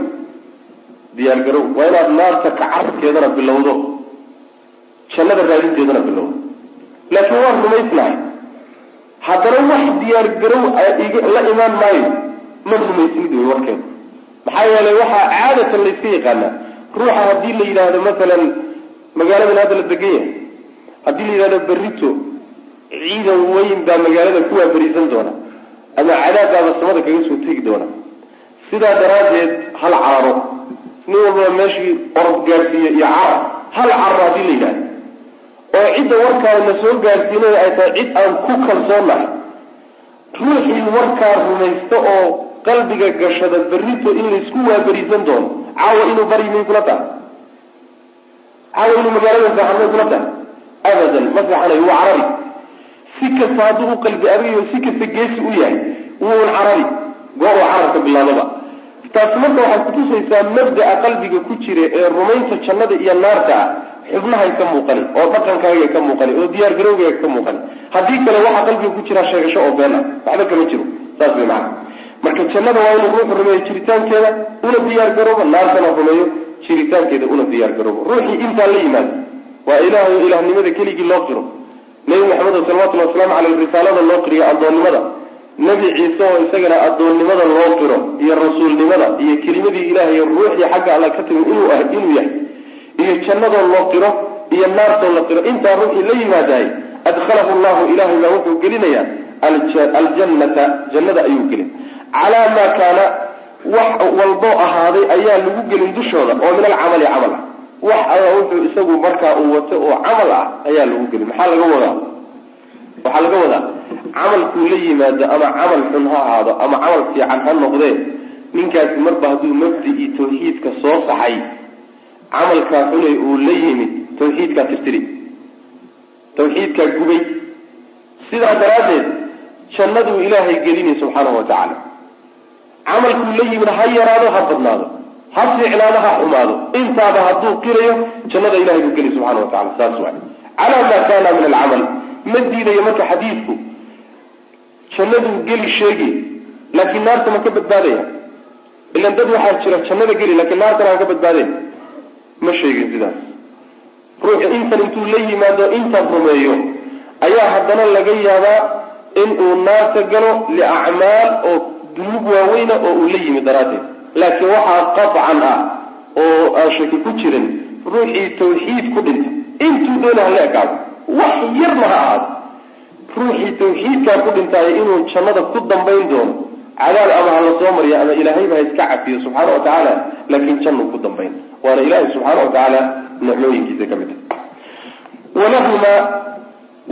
diyaargarow waa inaad naarta kacarkeedana bilowdo. Jannada raadinteedana bilowdo. Laakiin waan rumaysnahay haddana wax diyaargarow la imaan maayo ma rumaysnid wey warkeeda maxaa yeelay waxaa caadatan layska yaqaanaa ruuxa haddii la yidhaahdo masalan magaaladan hadda la degan yahay haddii la yidhahdo berrito ciidan weyn baa magaalada kuwaa berisan doona ama cadaabbaaba samada kaga soo tegi doona. Sidaa daraaddeed hal cararo nin walbaba meeshii orod gaadhsiiyo iyo carar hal cararo haddii la yidhahdo oo cidda warkaa na soo gaadhsiinaya ay tahay cid aan ku kalsoonahay ruuxii warkaa rumaysta oo qalbiga gashada berrito in laysku waaberisan doono. Caawa inuu bari may kula tahay caawa inuu magaalada seexan may kula tahay abadan ma seexanayo waa carari. Si kasta hadduu u qalbi abiyo si kasta geesi u yahay wuun carari. Goor oo cararka bilaababa taasi marka waxay kutusaysaa mabda'a qalbiga ku jira ee rumaynta jannada iyo naarta ah xubnahay ka muuqani oo dhaqankaaga ka muuqani oo diyaar garowgaaga ka muuqani haddii kale waxaa qalbiga ku jira sheegasho oo been ah. Waxba kama jiro. Saas way macana marka jannada waa inuu ruuxu rumeeyo jiritaankeeda una diyaar garoobo naartana rumeeyo jiritaankeeda una diyaar garoobo. Ruuxii intaa la yimaado. Waa ilaahay o ilaahnimada keligii loo qiro. Nebi maxamed salawatullhi wasalaamu caleyh risaalada loo qiriyo addoonnimada. Nebi ciise oo isagana addoonnimada loo qiro iyo rasuulnimada iyo kelimadii ilaahay ruuxii xagga alla ka timi inuu ah inuu yahay iyo jannadoo loo qiro iyo naartoo la qiro. Intaa ruuxii la yimaadahay adkhalahu llahu ilahay baa wuxuu gelinayaa aljannata jannada ayuu gelin. Calaa maa kaana wax walboo ahaaday ayaa lagu gelin dushooda oo min alcamali camal. Ah wax alla wuxuu isagu markaa uu wato oo camal ah ayaa lagu gelin. Maxaa laga wadaa? Waxaa laga wadaa camalkuu la yimaado ama camal xun ha ahaado ama camal fiican ha noqdee ninkaasi marba hadduu mabdi-ii tawxiidka soo saxay camalkaa xunay uu la yimid tawxiidkaa tirtiri tawxiidkaa gubay. Sidaa daraaddeed jannaduu ilaahay gelinay subxaanahu wa tacaala. Camalkuu la yimid ha yaraado ha badnaado ha fiicnaado ha xumaado. Intaaba hadduu qirayo jannada ilahay buu geli subxana wa tacala saas waay. Calaa maa kaana min alcamal. Ma diidayo marka xadiidku. Jannaduu geli sheegi laakiin naarta ma ka badbaadaya. Ilan dad waxaa jira jannada geli laakiin naartana aan ka badbaadayn ma sheegin sidaas. Ruuxu intan intuu la yimaado intan rumeeyo ayaa haddana laga yaabaa in uu naarta galo liacmaal oo dunuub waaweyna oo uu la yimi daraaddeed. Laakiin waxaa qaطcan ah oo aan shaki ku jirin ruuxii tawxiid ku dhinta. Intuu doona hala ekaado wax yarna ha ahaado. Ruuxii tawxiidkaa ku dhintaayo inuu jannada ku dambayn doono cadaab ama hala soo mariya ama ilaahayba ha iska cafiyo subxaana wa tacaala laakiin jannuu ku dambayn. Waana ilaahay subxaana wa tacaala nicmooyinkiisa ka mid a walahumaa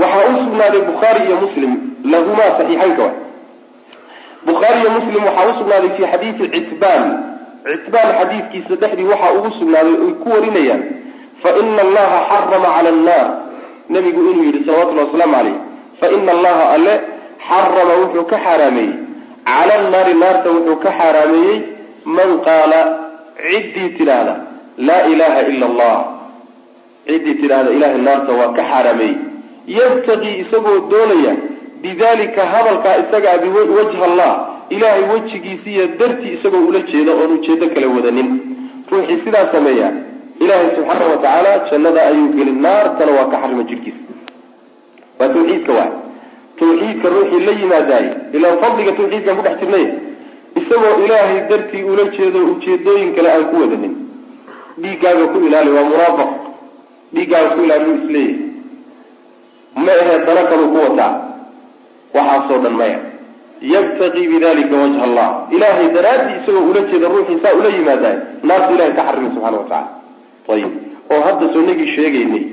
waxaa u sugnaaday bukhaari iyo muslim lahumaa saxiixaynka wa bukhaari iyo muslim waxaa usugnaaday fi xadiidi citbaan. Citbaan xadiidkiisa dhexdii waxaa ugu sugnaaday oy ku warinayaan fa ina allaha xarama cala annaar. Nabigu inuu yidhi salawatullhi wasalaamu caleyh fa ina allaha alle xarama wuxuu ka xaaraameeyey cala annaari naarta wuxuu ka xaaraameeyey man qaala ciddii tidhaahda laa ilaha ila allah. Ciddii tidhaahda ilahay naarta waa ka xaaraameeyey yabtaqii isagoo doonaya bidalika hadalkaa isagaa biwajha allah ilaahay wejigiisiiyo dartii isagoo ula jeeda oon ujeedo kale wadanin. Ruuxii sidaa sameeya ilaahay subxaana wa tacaala jannada ayuu gelin naartana waa ka xarima jidhkiisa waa tawxiidka waay tawxiidka ruuxii la yimaadaay. Ilaan fadliga tawxiidkaan ku dhex jirnay. Isagoo ilaahay dartii ula jeedo ujeedooyin kale aan ku wadanin. Dhiiggaaga ku ilaali waa muraafaq dhiiggaaga ku ilaali u isleeyahy ma ahee dana kaluu ku wataa? Waxaasoo dhan maya. Yabtaqii bidalika wajha allah. Ilahay daraadii isagoo ula jeeda ruuxii saa ula yimaadaay naartu ilahay ka xarimay subxana wa tacala ayib oo hadda soo nagii sheegaynay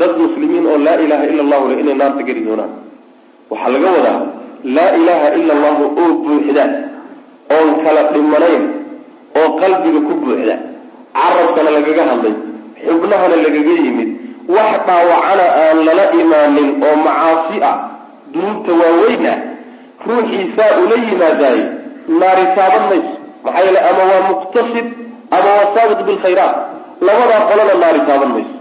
dad muslimiin oo laa ilaha ila allahu le inay naarta geli doonaan waxaa laga wadaa laa ilaha ila allahu oo buuxda oon kala dhimanayn oo qalbiga ku buuxda. Carabkana lagaga hadlay xubnahana lagaga yimid. Wax dhaawacana aan lala imaanin oo macaasi ah dunuubta waaweyn ah ruuxii saa ula yimaadaay naari taaban mayso. Maxaa yeele ama waa muqtasid ama waa saabiq bilkhayraat labadaa qolana naari taaban mayso.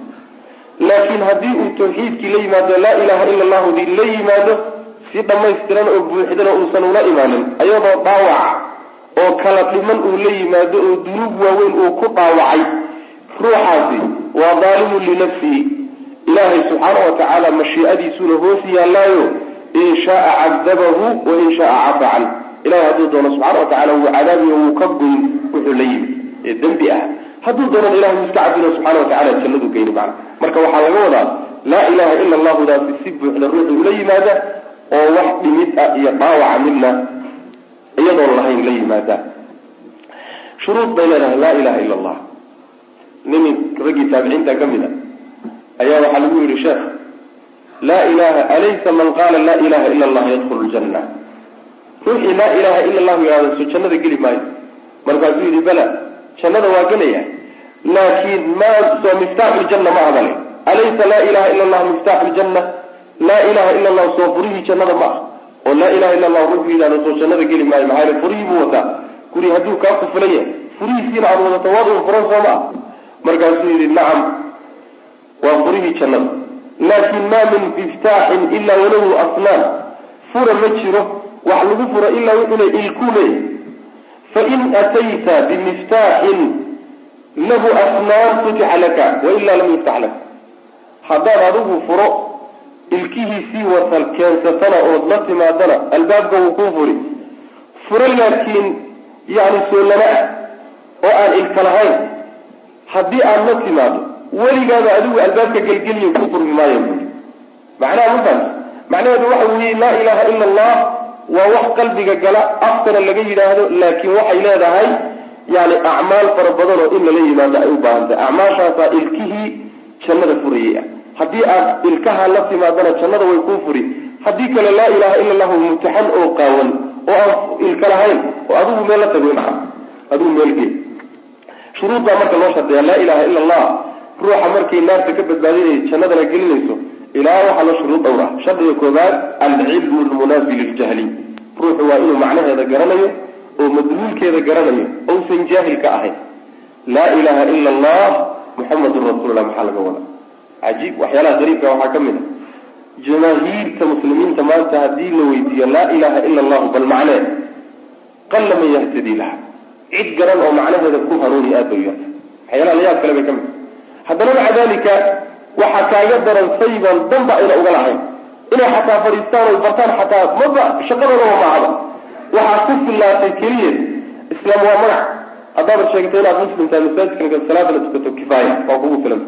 Laakiin haddii uu tawxiidkii la yimaado laa ilaha ila allahu dii la yimaado si dhammaystiran oo buuxdana uusan ula imaanin ayadoo dhaawaca oo kala dhiman uu la yimaado oo dunuub waaweyn uu ku dhaawacay ruuxaasi waa daalimun linafsihi ilaahay subxaana wa tacaala mashiicadiisuuna hoos yaallaayo in shaaa cadabahu wain shaaa cafa can ilahay hadduu doono subxana wa tacala wuu cadaabiyo wuu ka goyn wuxuu la yimi ee dembi ah. Hadduu doonana ilahay wuu iska cadino subxana wa tacala jannadu geyni macna marka waxaa laga wadaa laa ilaha ila allahudaasi si buuxda ruuxu ula yimaada oo wax dhimid ah iyo dhaawaca midna iyadoon lahayn la yimaada. Shuruud bay leedahay laa ilaha ila allah nin raggii taabiciinta ka mid a ayaa waxaa lagu yihi sheekh laa ilaha alaysa man qaala laa ilaha ila allah yadkhulu ljanna ruuxii laa ilaha ila allahu yihahdo so jannada geli maayo. Markaasuu yihi bala jannada waa gelaya laakiin ma soo miftaaxu ljanna ma hadale. Alaysa laa ilaha ila allah miftaaxu ljanna laa ilaha ila allah soo furihii jannada ma ah oo laa ilaha illa allah ruuxuu yidhahdo soo jannada geli maayo maxaa yele furihii buu wataa. Guri hadduu kaa kufulan yahay furihiisiina aada wadato waad un furan soo ma ah markaasuu yihi nacam waa furihii jannada. Laakin ma min miftaaxin ilaa walahu asnaan. Fura ma jiro wax lagu furo ilaa wuxuna ilkuu leeyahy fain atayta bimiftaaxin lahu asnaan futixa laka wailaa lam yuftax laka. Haddaad adigu furo ilkihiisii watan keensatana ood la timaadana albaabka wuu kuu furi. Furo laakiin yani soo lama ah oo aan ilka lahayn haddii aad la timaado weligaaba adigu albaabka gelgeliya ku furmi maayo buui macnaha mafahanta macnaheedu waxa weeye laa ilaha ila allah waa wax qalbiga gala afkana laga yidhaahdo laakiin waxay leedahay yani acmaal fara badan oo in lala yimaado ay u baahan tahay. Acmaashaasaa ilkihii jannada furayay ah haddii aad ilkaha la timaadana jannada way kuu furi. Haddii kale laa ilaha ila allahu mumtaxan oo qaawan oo aan ilka lahayn oo adigu meel la tago maa adigu meel gee shuruudbaa marka loo shardiyaa laa ilaha ila allah ruuxa markay naarta ka badbaadinayso jannadana gelinayso ilaa waxaa la shuruud dhowr ah shardiga koobaad alcilmu lmunaafi liljahli. Ruuxu waa inuu macnaheeda garanayo oo madluulkeeda garanayo ousan jaahil ka ahayn. Laa ilaha ila allah muxamadun rasuulullah maxaa laga wada cajiib waxyaalaha qariibka waxaa ka mid a jamaahiirta muslimiinta maanta haddii la weydiiyo laa ilaha ila allahu bal macnee qalla man yahtadii laha. Cid garan oo macnaheeda ku hanuuni aad bay yarta waxyaalaha layaab kale bay ka mid haddana maca dalika waxaa kaaga daran sayban danba ayna uga lahayn. Inay xataa fadhiistaan oy bartaan xataa maba shaqadoodaba maahaba waxaa ku fillaatay keliya islaam waa magac haddaad sheegto inaad muslim tahay masaajidka salaadana tukato kifaaya waa kugu filan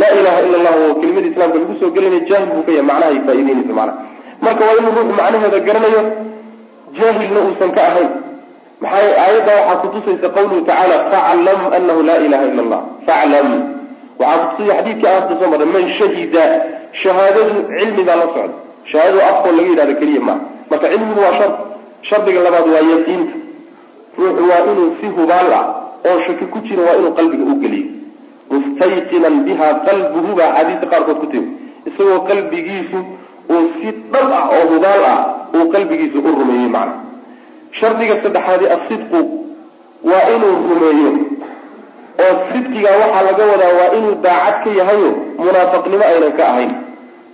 laa ilaha ila allah kelimada islaamka lagu soo gelinaya jaahil buu ka yahay macnahay faa'ideynaysa macnaha. Marka waa inuu ruuxu macnaheeda garanayo jaahilna uusan ka ahayn. Maxay aayadda waxaa kutusaysa qawluhu tacaala faclam anahu laa ilaha ila allah faclam waxaa kutusaya xadiidkii aasta soo marray man shahida. Shahaadadu cilmigaa la socda. Shahaadadu afkoo laga yidhahdo keliya maaha marka cilmigu waa shar shardiga labaad waa yaqiinta ruuxu waa inuu si hubaal ah oo shaki ku jira waa inuu qalbiga u geliyo mustayqinan biha qalbuhu baa axaadiista qaarkood ku timi isagoo qalbigiisu uu si dhab ah oo hubaal ah uu qalbigiisa u rumeeyey macna. Shardiga saddexaadi asidqu waa inuu rumeeyo. Oo sidqigaa waxaa laga wadaa waa inuu daacad ka yahayo munaafaqnimo aynan ka ahayn.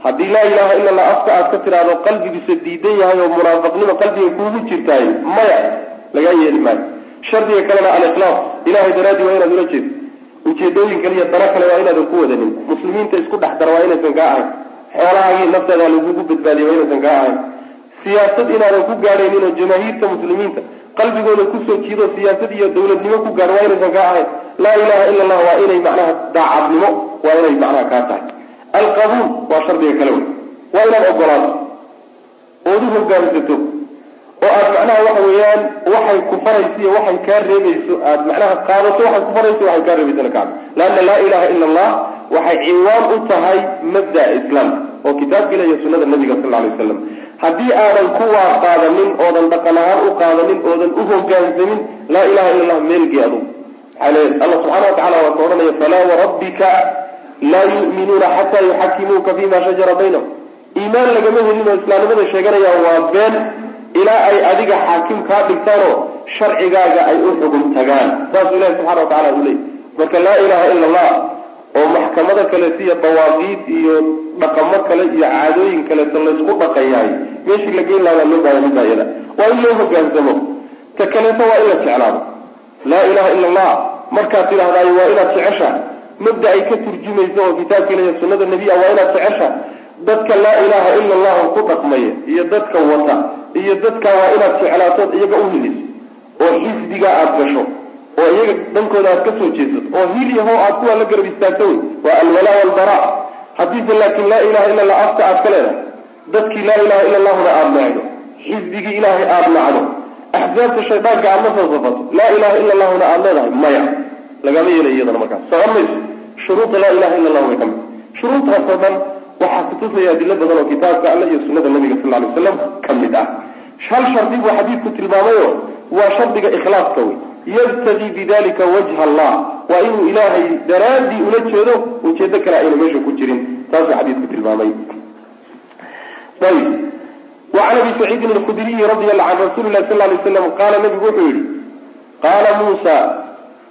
Haddii laa ilaha ila allah afka aad ka tidhaahdo qalbigiisa diidan yahay oo munaafaqnimo qalbiga kuugu jirtaay maya lagaa yeeli maayo. Shardiga kalena alikhlaas ilahay daraadii waa inaad ula jeedo ujeedooyin kale iyo dano kale waa inaadan ku wadanin. Muslimiinta isku dhex dara waa inaysan kaa ahayn. Xoolahaagii naftaada lagugu badbaadiya waa inaysan kaa ahayn. Siyaasad inaadan ku gaadhaynin oo jamaahiirta muslimiinta qalbigooda ku soo jiido siyaasad iyo dawladnimo ku gaadho waa inaysan kaa ahayn. Laa ilaha ila allah waa inay macnaha daacadnimo waa inay macnaha kaa tahay. Alqabuul waa shardiga kale wey waa inaad ogolaato ood u hogaansato oo aad macnaha waxa weeyaan waxay ku farayso iyo waxay kaa reebayso aad macnaha qaadato waxay ku farayso waxay kaa reebaysana kaado laanna laa ilaha ila allah waxay ciwaan u tahay mabda islaamka oo kitaabka ilah iyo sunada nabiga sal alay waslam haddii aadan kuwaa qaadanin oodan dhaqan ahaan u qaadanin oodan u hogaansamin laa ilaha illa allah meelgii adugu maxaa leeya alla subxana wa tacala waa ka odhanaya falaa warabbika laa yu'minuuna xataa yuxakimuuka fima shajara baynahum. Iimaan lagama helin oo islaamnimada sheeganaya waa been ilaa ay adiga xaakim kaa dhigtaanoo sharcigaaga ay u xugum tagaan. Saasuu ilahi subxana wa tacala uu leeyay marka laa ilaha ila allah oo maxkamado kaleeto iyo dawaaqiid iyo dhaqamo kale iyo caadooyin kaleeto laysku dhaqayaay meeshii la geyn lahaa waa loo baahaya middaa waa in loo hogaansamo ta kaleeto waa in la jeclaado. Laa ilaha ila allah markaad tidhahdaayo waa inaad jecesha. Mabda ay ka turjumayso oo kitaabka ilahiy sunada nebiya waa inaad jecesha. Dadka laa ilaha ila allahu ku dhaqmaya iyo dadka wata iyo dadka waa inaad jeclaatood iyaga u hiliso oo xisbiga aada gasho oo iyaga dhankooda aad ka soo jeesato oo hil yaho aad kuwa la garab istaagto wey. Waa alwalaa walbara haddiise laakiin laa ilaha illa allah afka aad ka leedahay dadkii laa ilaha illa allahuna aada nacdo xisbigii ilaahay aada nacdo axsaabta shaydaanka aada la soo safato laa ilaha illa allahuna aada leedahay maya. Lagama yeelay iyadana markaas. Socon mayso shuruuda laa ilaha illa allah way ka mid. Shuruudtaasoo dhan waxaa kutusaya adilo badan oo kitaabka alle iyo sunada nabiga sal lay waslam ka mid ah. Hal shardi buu xadiidku tilmaamayo waa shardiga ikhlaaska wey yabtagii bidalika wajha allah. Waa inuu ilaahay daraadii ula jeedo ujeedo kale ayna meesha ku jirin. Saasuu xadiidku tilmaamay. Wacan abi saciidin alkhudriyi radi alla can rasuli lahi sal lay slam qaala nabigu wuxuu yihi qaala muusa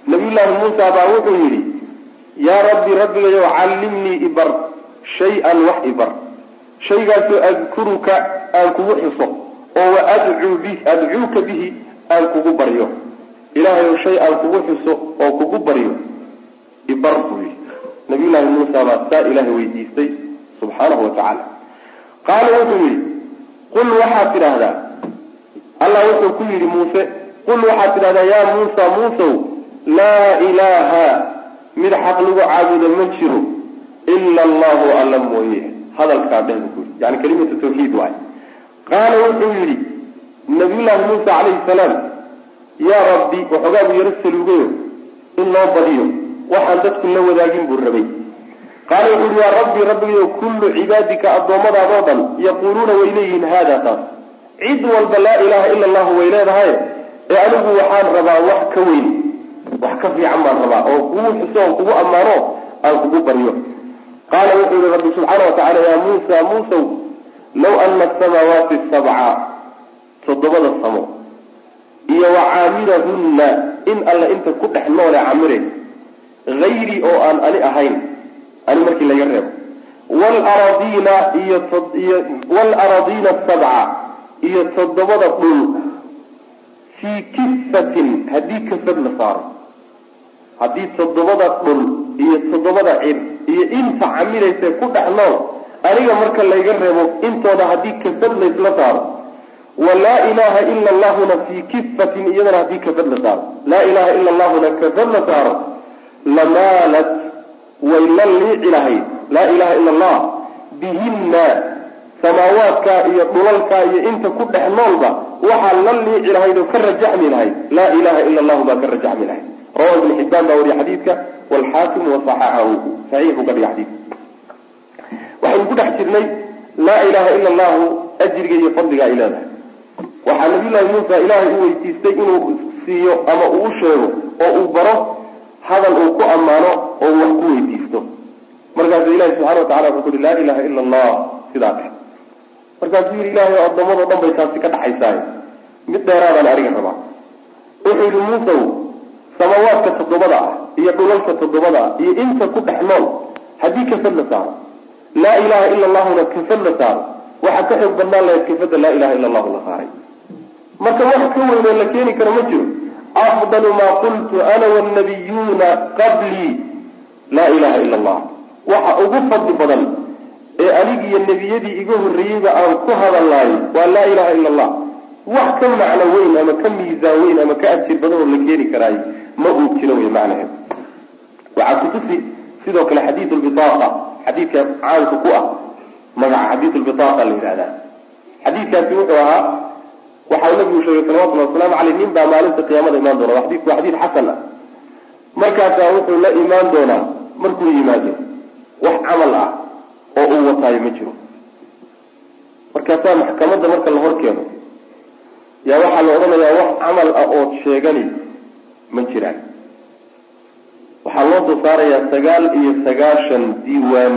nabiyullaahi muusa baa wuxuu yidhi yaa rabbi rabbigayow callimnii ibar shay-an wax ibar shaygaasoo adkuruka aan kugu xiso oo wa adcuu bi adcuuka bihi aan kugu baryo ilaahayow shay aan kugu xiso oo kugu baryo ibar buu yihi nabiyullaahi muusa baa saa ilaahay weydiistay subxaanahu watacaala qaala wuxuu yidhi qul waxaad tidhaahdaa allah wuxuu ku yidhi muuse qul waxaad tidhahdaa yaa muusa muusow laa ilaaha mid xaq lagu caabudo ma jiro ila allahu alla mooye hadalkaa dheh buu yii yani kalimatu tawxiid waay qaala wuxuu yidhi nabiyullaahi muusa calayhi salaam yaa rabbi waxoogaa buu yaro saluugayo in loo badiyo waxaan dadku la wadaagin buu rabay qaala wuxuu yihi yaa rabbi rabbigayo kullu cibaadika addoommadaadoo dhan yaquuluuna way leeyihiin haada taas cid walba laa ilaha ila allahu way leedahay ee anigu waxaan rabaa wax ka weyn wax ka fiican baan rabaa oo kugu xuso oo kugu ammaano aan kugu baryo qaala wuxuu yihi rabbi subxaana watacala yaa muusa muusow law ana asamaawaati sabca toddobada samo iyo wa caamirahunna in alla inta ku dhex noole camire hayri oo aan ani ahayn ani markii laga reebo wlaraadiina iyo iyo waalaraadiina sabca iyo toddobada dhul fii kifatin haddii kafad la saaro haddii toddobada dhul iyo toddobada cir iyo inta camiraysa ku dhex nool aniga marka layga reebo intooda haddii kafad laysla saaro. Walaa ilaha ila allahuna fii kifatin iyadana haddii kafad la saaro. Laa ilaha ila allahuna kafad la saaro lamaalat way la liici lahayd laa ilaha ila allah bihinna samaawaadka iyo dhulalka iyo inta ku dhex noolba waxaa la liici lahayd oo ka rajaxmi lahayd laa ilaha ila allahu baa ka rajaxmi lahayd rawa ibn xibaan baa wariya xadiidka walxaakim wasaxaxahu saxiixu ka dhiga xadiidka waxaynu ku dhex jirnay laa ilaha ila allahu ajriga iyo fadliga ay leedahay waxaa nabiyullaahi muusa ilaahay u weydiistay inuu siiyo ama uu sheego oo uu baro hadal uu ku ammaano oo wax ku weydiisto. markaasuu ilahi subxana wa tacala wuxuu ku yihi laa ilaha ila allah sidaa dheh markaasuu yihi ilahay o addoomado dhan bay taasi ka dhaxaysaay mid dheeraadaan ariga rabaa. wuxuu yihi muusaw samawaadka toddobada ah iyo dhulalka toddobada ah iyo inta ku dhex nool haddii kafad la saaro. Laa ilaha ila allahuna kafad la saaro. Waxaa ka xoog badnaan lahayd kafada laa ilaha ila allahu la saaray. Marka wax ka weynoo la keeni karo ma jiro. Afdalu maa qultu ana wannabiyuuna qablii laa ilaha ila allah waxa ugu fadli badan ee anigiyo nebiyadii iga horreeyeyba aan ku hadalaayo waa laa ilaha ila allah wax ka macno weyn ama ka miisaan weyn ama ka ajir badan oo la keeni karaayo ma uu jiro wey macnaheed. Waxaa kutusi sidoo kale xadiid lbitaaqa xadiidka caanka ku ah magaca xadiid lbitaaqa la yidhahdaa xadiidkaasi wuxuu ahaa waxau nabigu sheegay salawatullhi wasalaamu caleyh nin baa maalinta qiyaamada imaan doona. Xadiidku waa xadiid xasan ah. Markaasaa wuxuu la imaan doonaa markuu yimaado wax camal ah oo uu wataayo ma jiro. Markaasaa maxkamadda marka la hor keeno yaa waxaa la odhanayaa wax camal ah ood sheegani ma jiraan. Waxaa loo soo saarayaa sagaal iyo sagaashan diiwaan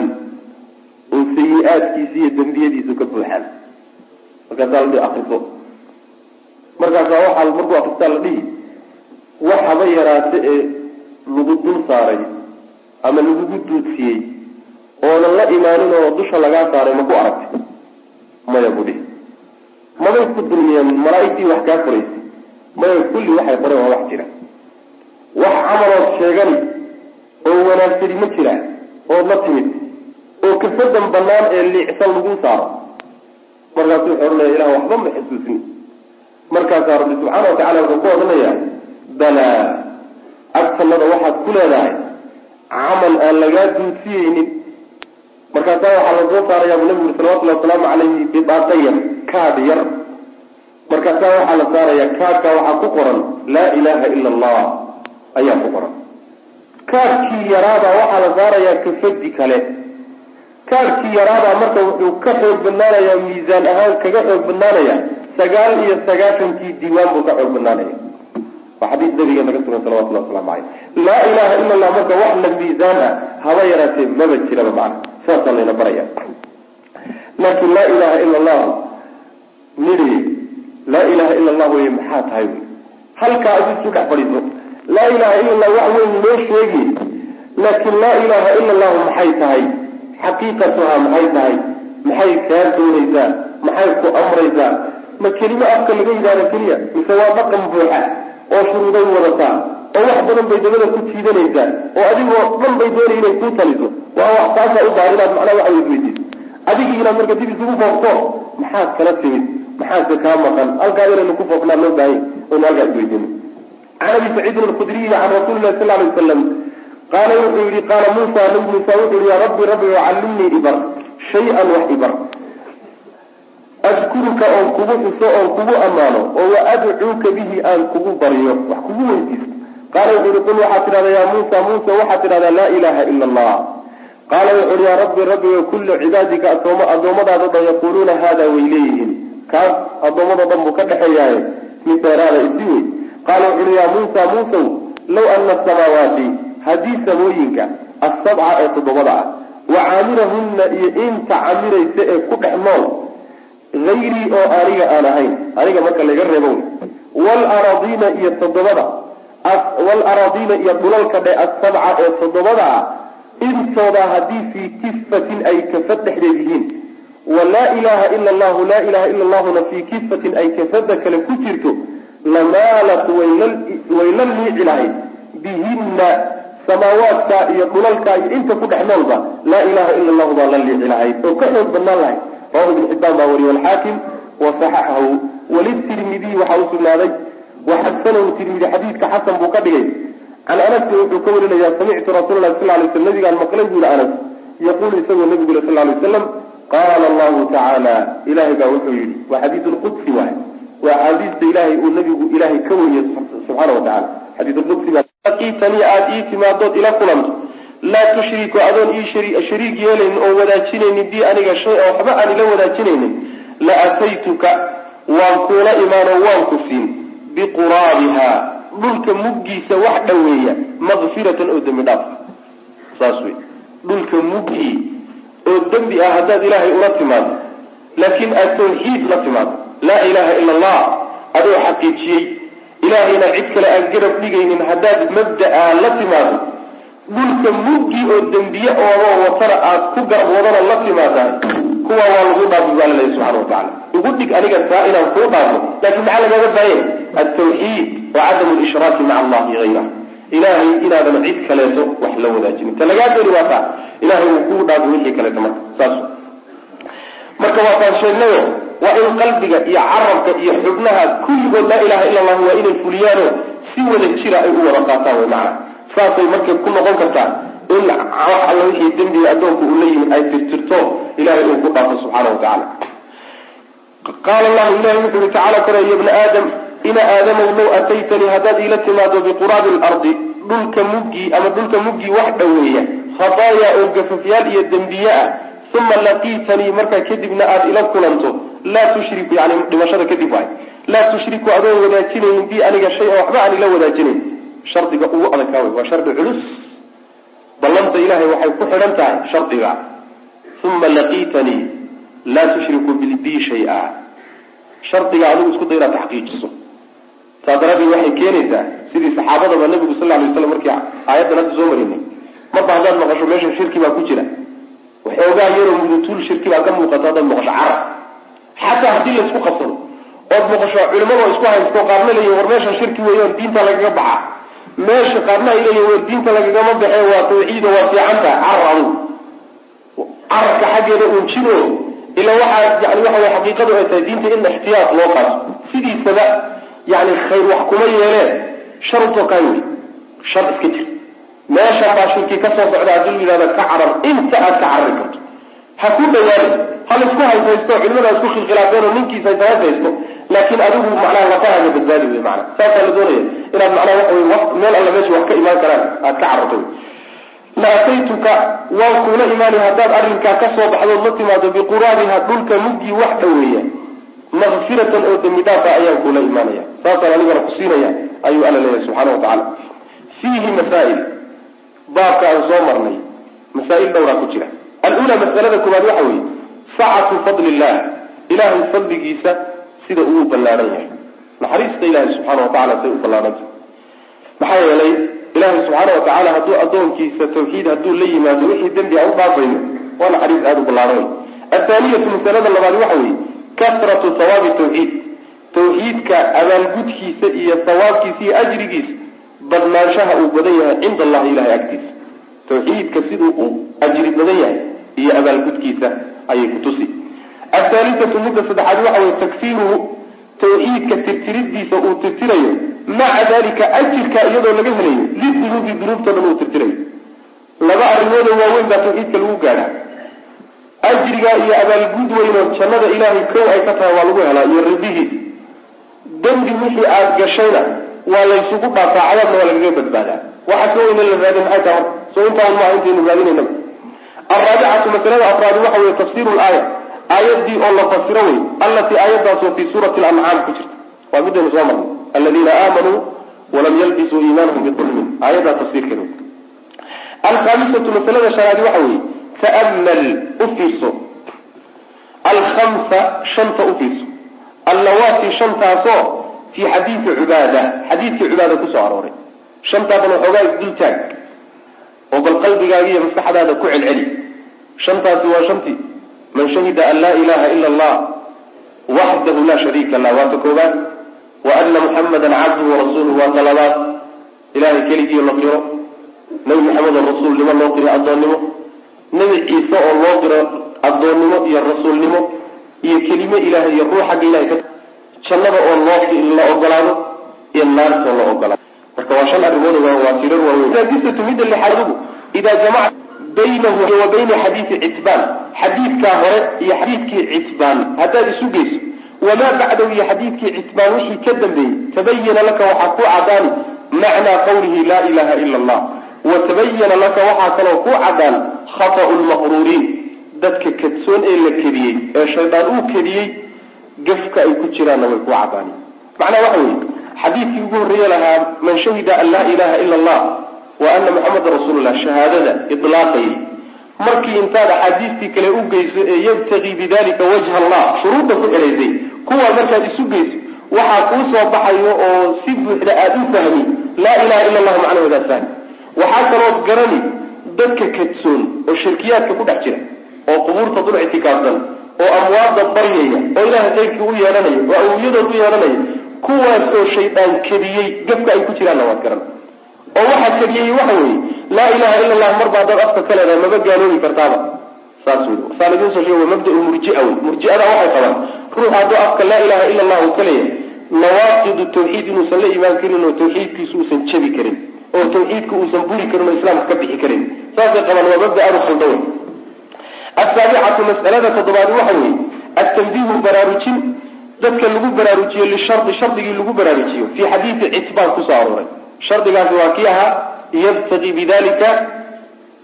oo sayi-aadkiisa iyo dembiyadiisu ka buuxaan. Markaasaa la dhihi akriso markaasaa waxaa markuu akristaa la dhihi wax haba yaraate ee lagu dul saaray ama lagugu duudsiyey oonan la imaanin oo dusha lagaa saaray ma ku aragtay maya bu dhihi. Mabay ku dulmiyeen malaaigtii wax kaa koraysay maya kulli waxay qoreen waa wax jira wax camalood sheegani oo wanaagsani ma jiraan ood la timid oo kafadan banaan ee liicsan lagu saaro. Markaasu wuxuu odhanaya ilah waxba ma xusuusni markaasaa rabbi subxaana watacala wuxuu ku odhanayaa balaa agtanada waxaad ku leedahay camal aan lagaa duudsiyeynin. Markaasaa waxaa la soo saarayaa bu nabigu uri salawatullahi wasalaamu calayhi bidaaqa yar kaad yar. Markaasaa waxaa la saarayaa kaadka waxaa ku qoran laa ilaha ila allah ayaa ku qoran. Kaadkii yaraabaa waxaa la saarayaa kafadi kale. Kaadkii yaraabaa marka wuxuu ka xoog badnaanayaa miisaan ahaan kaga xoog badnaanaya sagaal iyo sagaashankii diiwaan buu ka xoog badnaanaya waa xadiis nabigeena ka sugan salawatullah waslamu caleyh laa ilaha ila allah marka wax la miisaan ah haba yaraatee maba jiraba macna. Saasaa layna baraya laakiin laa ilaha ila allah nidhi laa ilaha ila allah wey maxaa tahay? Halkaa adi isu fadhiiso laa ilaha ila allah wax weyn loo sheegi. Laakiin laa ilaha ila allahu maxay tahay? Xaqiiqatuhaa maxay tahay? Maxay kaa doonaysaa maxay ku amraysaa ma kelimo afka laga yidhahdo keliya mise waa dhaqan buuxa oo shuruuday wadataa oo wax badan bay dabada ku jiidanaysaa oo adigoo dhan bay doonay inay kuu taliso. Waa wax taasaa u baahan inaad macnaha waxa weydiiso. Adigii inaad marka dib isugu foofto maxaad kala timid maxaase kaa maqan. Halkaa inaynu ku foofnaa loo baahanya aynu halkaa isweydiino can abi saciidin alkhudriyi can rasuuli lahi sal lay wasalam qaala wuxuu yihi qaala muusa nabi muuse wuxuu yihi ya rabbi rabbi callimnii ibar shay-an wax ibar. Adkuruka oon kugu xuso oon kugu ammaano oo wa adcuuka bihi aan kugu baryo wax kugu weydiisto. Qaala wuxuu yihi qul waxaad tidhahdaa yaa muusa muuse waxaad tidhahdaa laa ilaha ila allah qaala wuxu uhi yaa rabbi rabbi kullu cibaadika adoom addoommadaado dhan yaquuluuna hada way leeyihiin kaas addoommado dhan buu ka dhexeeyaaye mid dheeraada isi wey qaala wuxu uhi yaa muusa muusow low ana asamaawaati haddii samooyinka asabca ee toddobada ah wa caamirahunna iyo inta camiraysa ee ku dhex nool hayrii oo aniga aan ahayn aniga marka laga reebo waalaraadiina iyo toddobada waalaraadiina iyo dhulalka dhe asabca ee toddobada ah intooda haddii fii kifatin ay kafad dhexdeed yihiin walaa ilaha ila allahu laa ilaha ila allahuna fii kifatin ay kafada kale ku jirto lamaalat way la liici lahayd. Bihinna samaawaadka iyo dhulalka iyo inta ku dhex noolba laa ilaha ila allahu baa la liici lahayd oo ka xoog badnaan lahayd. Rawahu ibn xibaan baa wariye alxaakim wasaxaxahu walitirmidiy waxaa usugnaaday waxasanahu tirmidi xadiidka xasan buu ka dhigay. Can anasin wuxuu ka warinaya samictu rasuul lahi sal lay sl nabigaan maqlay buu yihi anas. Yaquulu isagoo nabigu le sal lay waslam qaala allahu tacaala ilahay baa wuxuu yihi waa xadiid lqudsi waay waa axaadiista ilahay uu nabigu ilahay ka weriye subxaana wa tacala xadiid lqudsi baaqiitanii aada ii timaadood ila kulanto laa tushriku adoon ii shariig yeelaynin oo wadaajinaynin bi aniga shay a waxba aan ila wadaajinaynin. La ataytuka waan kuula imaanoo waan ku siin. Biquraabiha dhulka muggiisa wax dhoweeya makfiratan oo dembi dhaaf. Saas wey dhulka muggi oo dembi ah haddaad ilaahay ula timaado. Laakiin aad tawxiid la timaado laa ilaha ila allah adoo xaqiijiyey ilaahayna cid kale aan garab dhigaynin haddaad mabda-a la timaado. Dhulka muggi oo dembiye oodoo watana aad ku garab wadana la timaadahay. Kuwa waa lagu dhaafi baa laleeya subxana watacala ugu dhig aniga taa inaan kuu dhaafo. Laakiin maxaa lagaga baahaya altawxiid wa cadamu lishraaki maca allahi hayra ilahay inaadan cid kaleeto wax la wadaajinin ta lagaa dooni waa taa ilahay uu kuu dhaafo wixii kaleeto marka. Saas. Marka waa taan sheegnayo waa in qalbiga iyo carabka iyo xubnaha kulligood laa ilaha ila allah waa inay fuliyaano si wada jira ay u wada qaataan way macana saasay markay ku noqon kartaa in wax alla wixii dembiga addoonku uu yimid ay tirtirto ilahay uu ku dhaafo subxaana wa tacala qaala allahu ilahi wuxu uhi tacala kore ya bna aadam ina aadamow low ataytanii haddaad iila timaado biquraabi lardi dhulka muggii ama dhulka muggii wax dhoweeya khadaaya oo gafafyaal iyo dembiye ah uma laqiitanii markaa kadibna aada ila kulanto laa tushriku yani dhimashada kadib waay. Laa tushriku adoon wadaajinaynin bi aniga shay oo waxba aan ila wadaajinayn shardiga ugu adagkaa wey waa shardi culus. Ballanta ilahay waxay ku xidhan tahay shardiga. Uma laqiitanii laa tushriku bi shay-a. Shardiga adigu isku day inaad taxqiijiso. Saa daraadeed waxay keenaysaa sidii saxaabadaba nabigu sal lay waslam markii aayaddan hadda soo marinay. Marba haddaad maqasho meesha shirki baa ku jira. Waxoogaa yaroo mudutuul shirki baa ka muuqata haddaad maqasho carab xataa haddii laysku qabsado ood maqasho culimadoo isku haysto qaarna leeyihiin war meesha shirki weeyoon diinta lagaga baxa. Meesha qaarna ay war diinta lagagama baxe waa tawxiido waa fiican tahay carar adigu carabka xaggeeda uun jiro ila waxaa yani waxa way xaqiiqadu ay tahay diinta in ixtiyaad loo qaato. Sidiisaba yani khayr wax kuma yeeleen shar utoo kaa wey shar iska jir. Meesha baa shirki ka soo socda haddii yidhahda ka carar inta aad ka carari karto ha ku dhawaada ha la isku haysaysto culimada isku khilkhilaafeen oo ninkiisa haysahays haysto laakiin adigu macnaha lafahaaga badbaadi wey maana saasaa la doonaya inaad macnaha waxa wey meel alla meesha wax ka imaan karaan aad ka cararto la waan kuula imaanay haddaad arrinkaa ka soo baxdood la timaado biquraabiha dhulka muggii wax dhoweeya. Makfiratan oo dembi dhaafa ayaan kuula imaanaya. Saasaan anigana ku siinaya ayuu alla leeyahay subxaana wa tacaala. Fiihi masaa'il baabka aan soo marnay masaa'il dhowraa ku jira alula masalada koowaad waxa weeye sacatu fadli illah ilahay fadligiisa sida uu ballaaran yahay. Naxariista ilahay subxaana wa tacala say u ballaaranta maxaa yeelay ilahay subxaana wa tacaala hadduu addoonkiisa tawxiid hadduu la yimaado wixii dembi a u dhaafayno waa naxariis aada u ballaaran wey athaaniyatu masalada labaad waxa weeye kasratu hawaabi tawxiid tawxiidka abaalgudkiisa iyo hawaabkiisa iyo ajrigiisa badnaanshaha uu badan yahay cinda allahi ilahay agtiisa. Tawxiidka siduu u ajri badan yahay iyo abaalgudkiisa ayay kutusi athaalithatu midda saddexaad waxa weye takfiiruhu tawxiidka tirtiridiisa uu tirtirayo maca dalika ajirka iyadoo laga helayo lidunuubi dunuubta dhan uu tirtirayo laba arrimood oo waaweyn baa tawxiidka lagu gaadha. Ajriga iyo abaalgud weynoo jannada ilaahay kow ay ka tahay waa lagu helaa iyo ridihiis dembi wixii aada gashayna waa laysugu dhaafaa cadaabna waa lagaga badbaadaa. Waxa ka weyna la raadin maxay tahay soo intaan maaha intaynu raadinaynaba alraabicatu masalada afraadi waxa weye tafsiru laaya aayadii oo la fasiro wey allatii aayadaasoo fii suurati lancaam ku jirta. Waa midaynu soo marnay. Aladiina aamanuu walam yalbisuu iimaanahum bidulmin aayaddaa tafsiirkeeda alkhaamisatu masalada shanaadi waxa weeye ta'mal u fiirso. Alkhamsa shanta u fiirso. Allawaati shantaasoo fii xadiidi cubaada. Xadiidkii cubaada ku soo arooray. Shantaadan waxoogaa isdultaag oo bal qalbigaaga iyo maskaxdaada ku celceli. Shantaasi waa shantii man shahida an laa ilaha ila allah waxdahu laa shariika lah. Waa ta koobaad wa ana muxamadan cabduhu warasuuluhu waa talabaad ilahay keligii la qiro. Nabi maxamed oo rasuulnimo loo qiro addoonnimo. Nebi ciise oo loo qiro addoonnimo iyo rasuulnimo iyo kelime ilahay iyo ruux xagga ilahay ka jannada oo loo la ogolaado iyo naarta oo la ogolaado marka waa shan arrimood waa tirar waaweyn saadisatu midda lixaad idaa jamaca baynahu wa bayna xadiidi citbaan xadiidkaa hore iyo xadiidkii citbaan haddaad isu geyso wamaa bacdahu iyo xadiidkii citbaan wixii ka dambeeyey. Tabayana laka waxaa ku cadaani macnaa qawlihi laa ilaha ila allah. Wa tabayana laka waxaa kaloo ku cadaan khata'u lmaqruuriin dadka kadsoon ee la kediyey ee shaydaan uu kediyey gafka ay ku jiraanna way ku cadaani macnaha waxa weye xadiidkii ugu horreeye lahaa man shahida an laa ilaha ila allah wa ana muxameda rasuulullah. Shahaadada ilaaqayay markii intaad axaadiistii kale u geyso ee yabtaqii bidalika wajha allah shuruudda ku xidhaysay kuwaa markaad isu geyso waxaa kuu soo baxayo oo si buuxda aada u fahmi laa ilaha ila allahu macnahoodaad fahmi. Waxaa kaloo garani dadka kadsoon oo shirkiyaadka ku dhex jira oo qubuurta dul ictikaafsan oo amwaadda baryaya oo ilaha qaybkii u yeedhanaya oo awliyadood u yeedhanaya kuwaas oo shaydaan kediyey gafka ay ku jiraanna waad garan. Oo waxaa kediyey waxa weeye laa ilaha ila allah marba haddaad afka ka leedahay maba gaaloobi kartaaba. Saas wey saan idiin soo sheeg mabda murjia wey murjiada waxay qabaan ruux hadduu afka laa ilaha ila allah uu ka leeyahay nawaaqidu tawxiid inuusan la imaan karin oo tawxiidkiisu uusan jabi karin oo tawxiidka uusan buri karin oo islaamka ka bixi karin. Saasay qabaan waa mabda aada u khalda wey asaabicatu mas'alada toddobaadi waxa weeye atanbiihu baraarujin dadka lagu baraarujiyo lishardi shardigii lagu baraarujiyo fii xadiidi citbaan ku soo arooray. Shardigaasi waa kii ahaa yabtaqii bidalika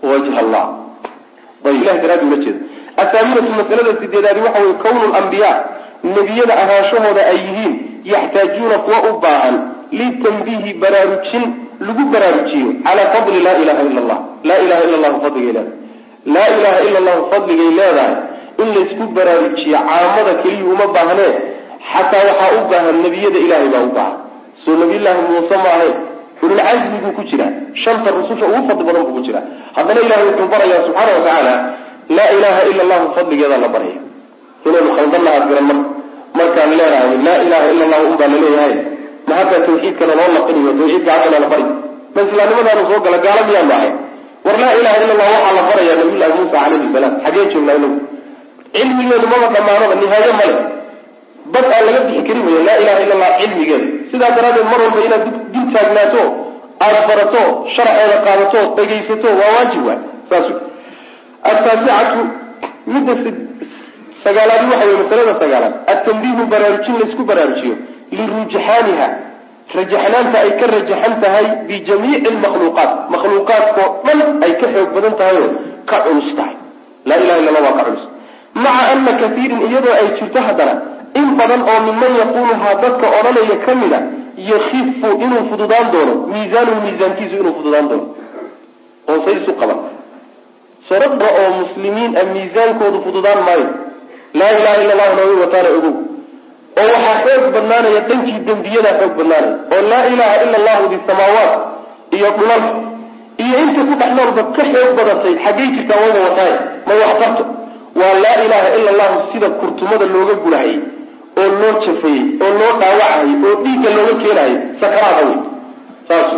wajha allah. Ayb ilahi daraadi ula jeeda athaaminatu masalada sideedaadi waxa weye kawnu lambiyaa nebiyada ahaanshahooda ay yihiin yaxtaajuuna kuwa u baahan litanbiihi baraarujin lagu baraarujiyo calaa fadli laa ilaha ila allah. Laa ilaha ila allahu fadligay leedahay laa ilaha ila allahu fadligay leedahay in laysku baraarujiyo caamada keliya uma baahnee xataa waxaa u baahan nebiyada ilahay baa u baahan soo nabiyullaahi muuse ma ahayn ululcazmi buu ku jiraa. Shanta rususha ugu fadli badan buu ku jiraa. Haddana ilahay wuxuu barayaa subxaana watacaala laa ilaha ila allahu fadligeeda la baraya. Inaynu khaldannaha garan marka markaan leenahay laa ilaha ila allahu un baa la leeyahay ma hadda tawxiidkana loo laqiniyo tawxiidka haddana la bari ma islaamnimadaanu soo gala gaala miyaanu ahay war laa ilaha ila allah waxaa la barayaa nabiyullahi muusa calayhi salaam xagee joognaa inagu. Cilmigeedu maba dhammaanaba nihaayo male bad aan laga bixi karin wey laa ilaha ila allah cilmigeeda sidaa daraaddeed mar walba inaad dul taagnaato aada barato sharceeda qaadato dhegaysato waa waajib waay. Saas ataasicatu midda sagaalaadi waxa wey masalada sagaalaad. Atanbiihu baraarujin laysku baraarujiyo. Lirujxaaniha rajaxnaanta ay ka rajaxan tahay bijamiici lmakhluuqaat makhluuqaadkao dhan ay ka xoog badan tahay oo ka culus tahay. Laa ilaha illa allah waa ka culus. Maca ana kaiirin iyadoo ay jirto haddana in badan oo minman yaquuluhaa dadka odhanaya ka mid a inuu fududaan doono miisaanuhu miisaankiisu inuu fududaan doono. Oosay isu qaban. Sarada oo muslimiin a miisaankoodu fududaan maayo. Laa ilaha illa allahu nabi wataala ogow. Oo waxaa xoog badnaanaya dhankii dembiyadaa xoog badnaanaya oo laa ilaha ila allahu di samaawaat iyo dhulalka iyo inta ku dhex noolba ka xoog badatay xaggay jirtaa wayba wataaya may wax tarto. Waa laa ilaha ila allahu sida kurtumada looga gurahayay oo loo jafayey oo loo dhaawacayay oo dhiigga looga keenayay sakaraada wey saas.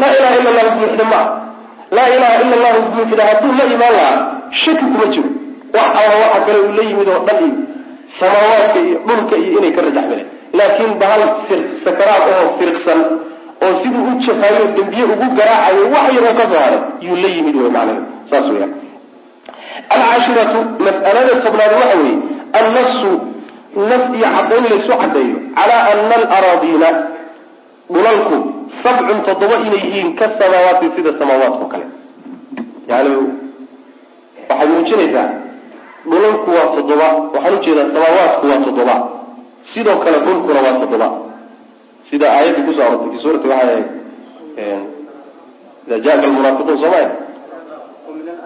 Laa ilaha ila allahu buuxda ma ah laa ilaha ila allahu buuxda hadduu la imaan lahaa shaki kuma jiro. Wax alla waxa kale uu la yimid oo dhan iyo samaawaadka iyo dhulka iyo inay ka rajaxmeen laakiin bahal sakaraad oo firqsan oo siduu u jafaayo dembiye ugu garaacayo wax yaroo ka soo haray yuu la yimid wey macnaha. Saas weyaan alcaashiratu mas'alada tobnaad waxa weeye annasu nas iyo caddayn laysu caddeeyo. Calaa ana alaraadiina dhulalku sabcun toddoba inay yihiin ka samaawaati sida samaawaadka o kale. Yani waxay muujinaysaa dhulalku waa toddoba waxaan u jeedaa samaawaadku waa toddoba. Sidoo kale dhulkuna waa toddoba. Sida aayaddii ku soo arortay fi suurati waxay ahayd ida jaaka almunaafiquun soomaya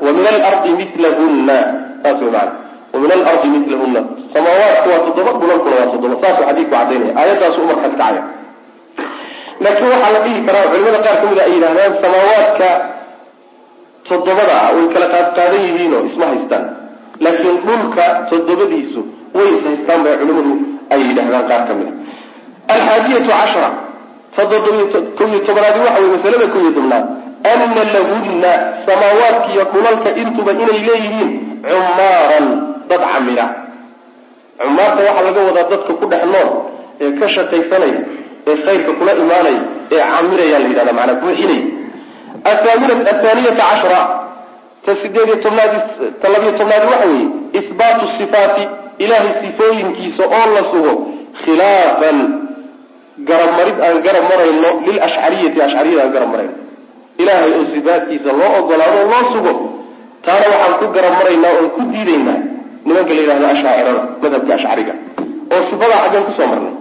wa min alardi milahunna saas way maana wa min alardi milahunna samaawaadku waa toddoba dhulalkuna waa toddoba. Saasuu xadiidku cadaynaya aayaddaasu umarkaas kacaya laakiin waxaa la dhihi karaa culimada qaar ka mid a ay yidhahdaan samaawaadka toddobada ah way kala qaadqaadan yihiin oo isma haystaan. Laakiin dhulka toddobadiisu way is haystaan bay culimadu ay yidhahdaan qaar ka mid a alxaadiyatu cashara. Kow iyo tobanaadi waxa wey masalada kow iyo tobnaad. Ana lahunna samaawaadka iyo dhulalka intuba inay leeyihiin cumaaran dad camira. Cumaarta waxaa laga wadaa dadka ku dhex nool ee ka shaqaysanaya ee khayrka kula imaanaya ee camiraya la yidhahda maanaa buuxinaya athaaniyata cashra. Ta sideed iyo tobnaad ta labiyo tobnaadi waxa weeye ihbaatu sifaati ilahay sifooyinkiisa oo la sugo khilaafan garabmarid aan garab marayno lilashcariyati ashcariyada aan garab marayno. Ilahay oo sifaatkiisa loo ogolaado o loo sugo. Taana waxaan ku garab maraynaa oon ku diidaynaa nimanka la yidhahdo ashaacirada madhabka ashcariga oo sifadaa xaggeen ku soo marnay.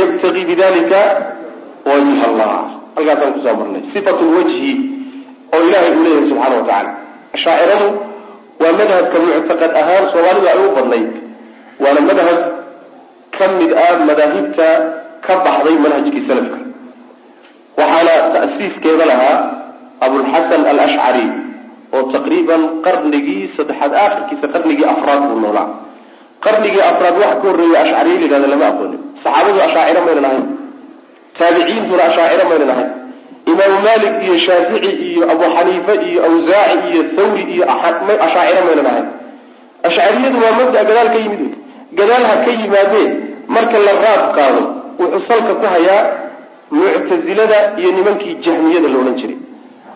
Yabtaqi bidalika wajh allah. Halkaasaan ku soo marnay. Sifat lwajhi oo ilahay uu leeyahay subxaana wa tacala ashaaciradu waa madhabka muctaqad ahaan soomaalidu ay u badnayd. Waana madhab ka mid ah madaahibta ka baxday manhajkii salafka. Waxaana ta'siiskeeda lahaa abulxasan alashcari oo taqriiban qarnigii saddexaad aakhirkiisa qarnigii afraad buu noolaa. Qarnigii afraad waxa ka horreeya ashcariya la yihahda lama aqoonin. Saxaabadu ashaaciro maynan ahayn taabiciintuna ashaaciro maynan ahayn imaamu malik iyo shaafici iyo abu xaniife iyo awsaaci iyo thawri iyo ashaaciro maynan ahayn ashcariyadu waa mabda gadaal ka yimid. Gadaal ha ka yimaadee marka la raad qaado wuxuu salka ku hayaa muctazilada iyo nimankii jahmiyada la odhan jiray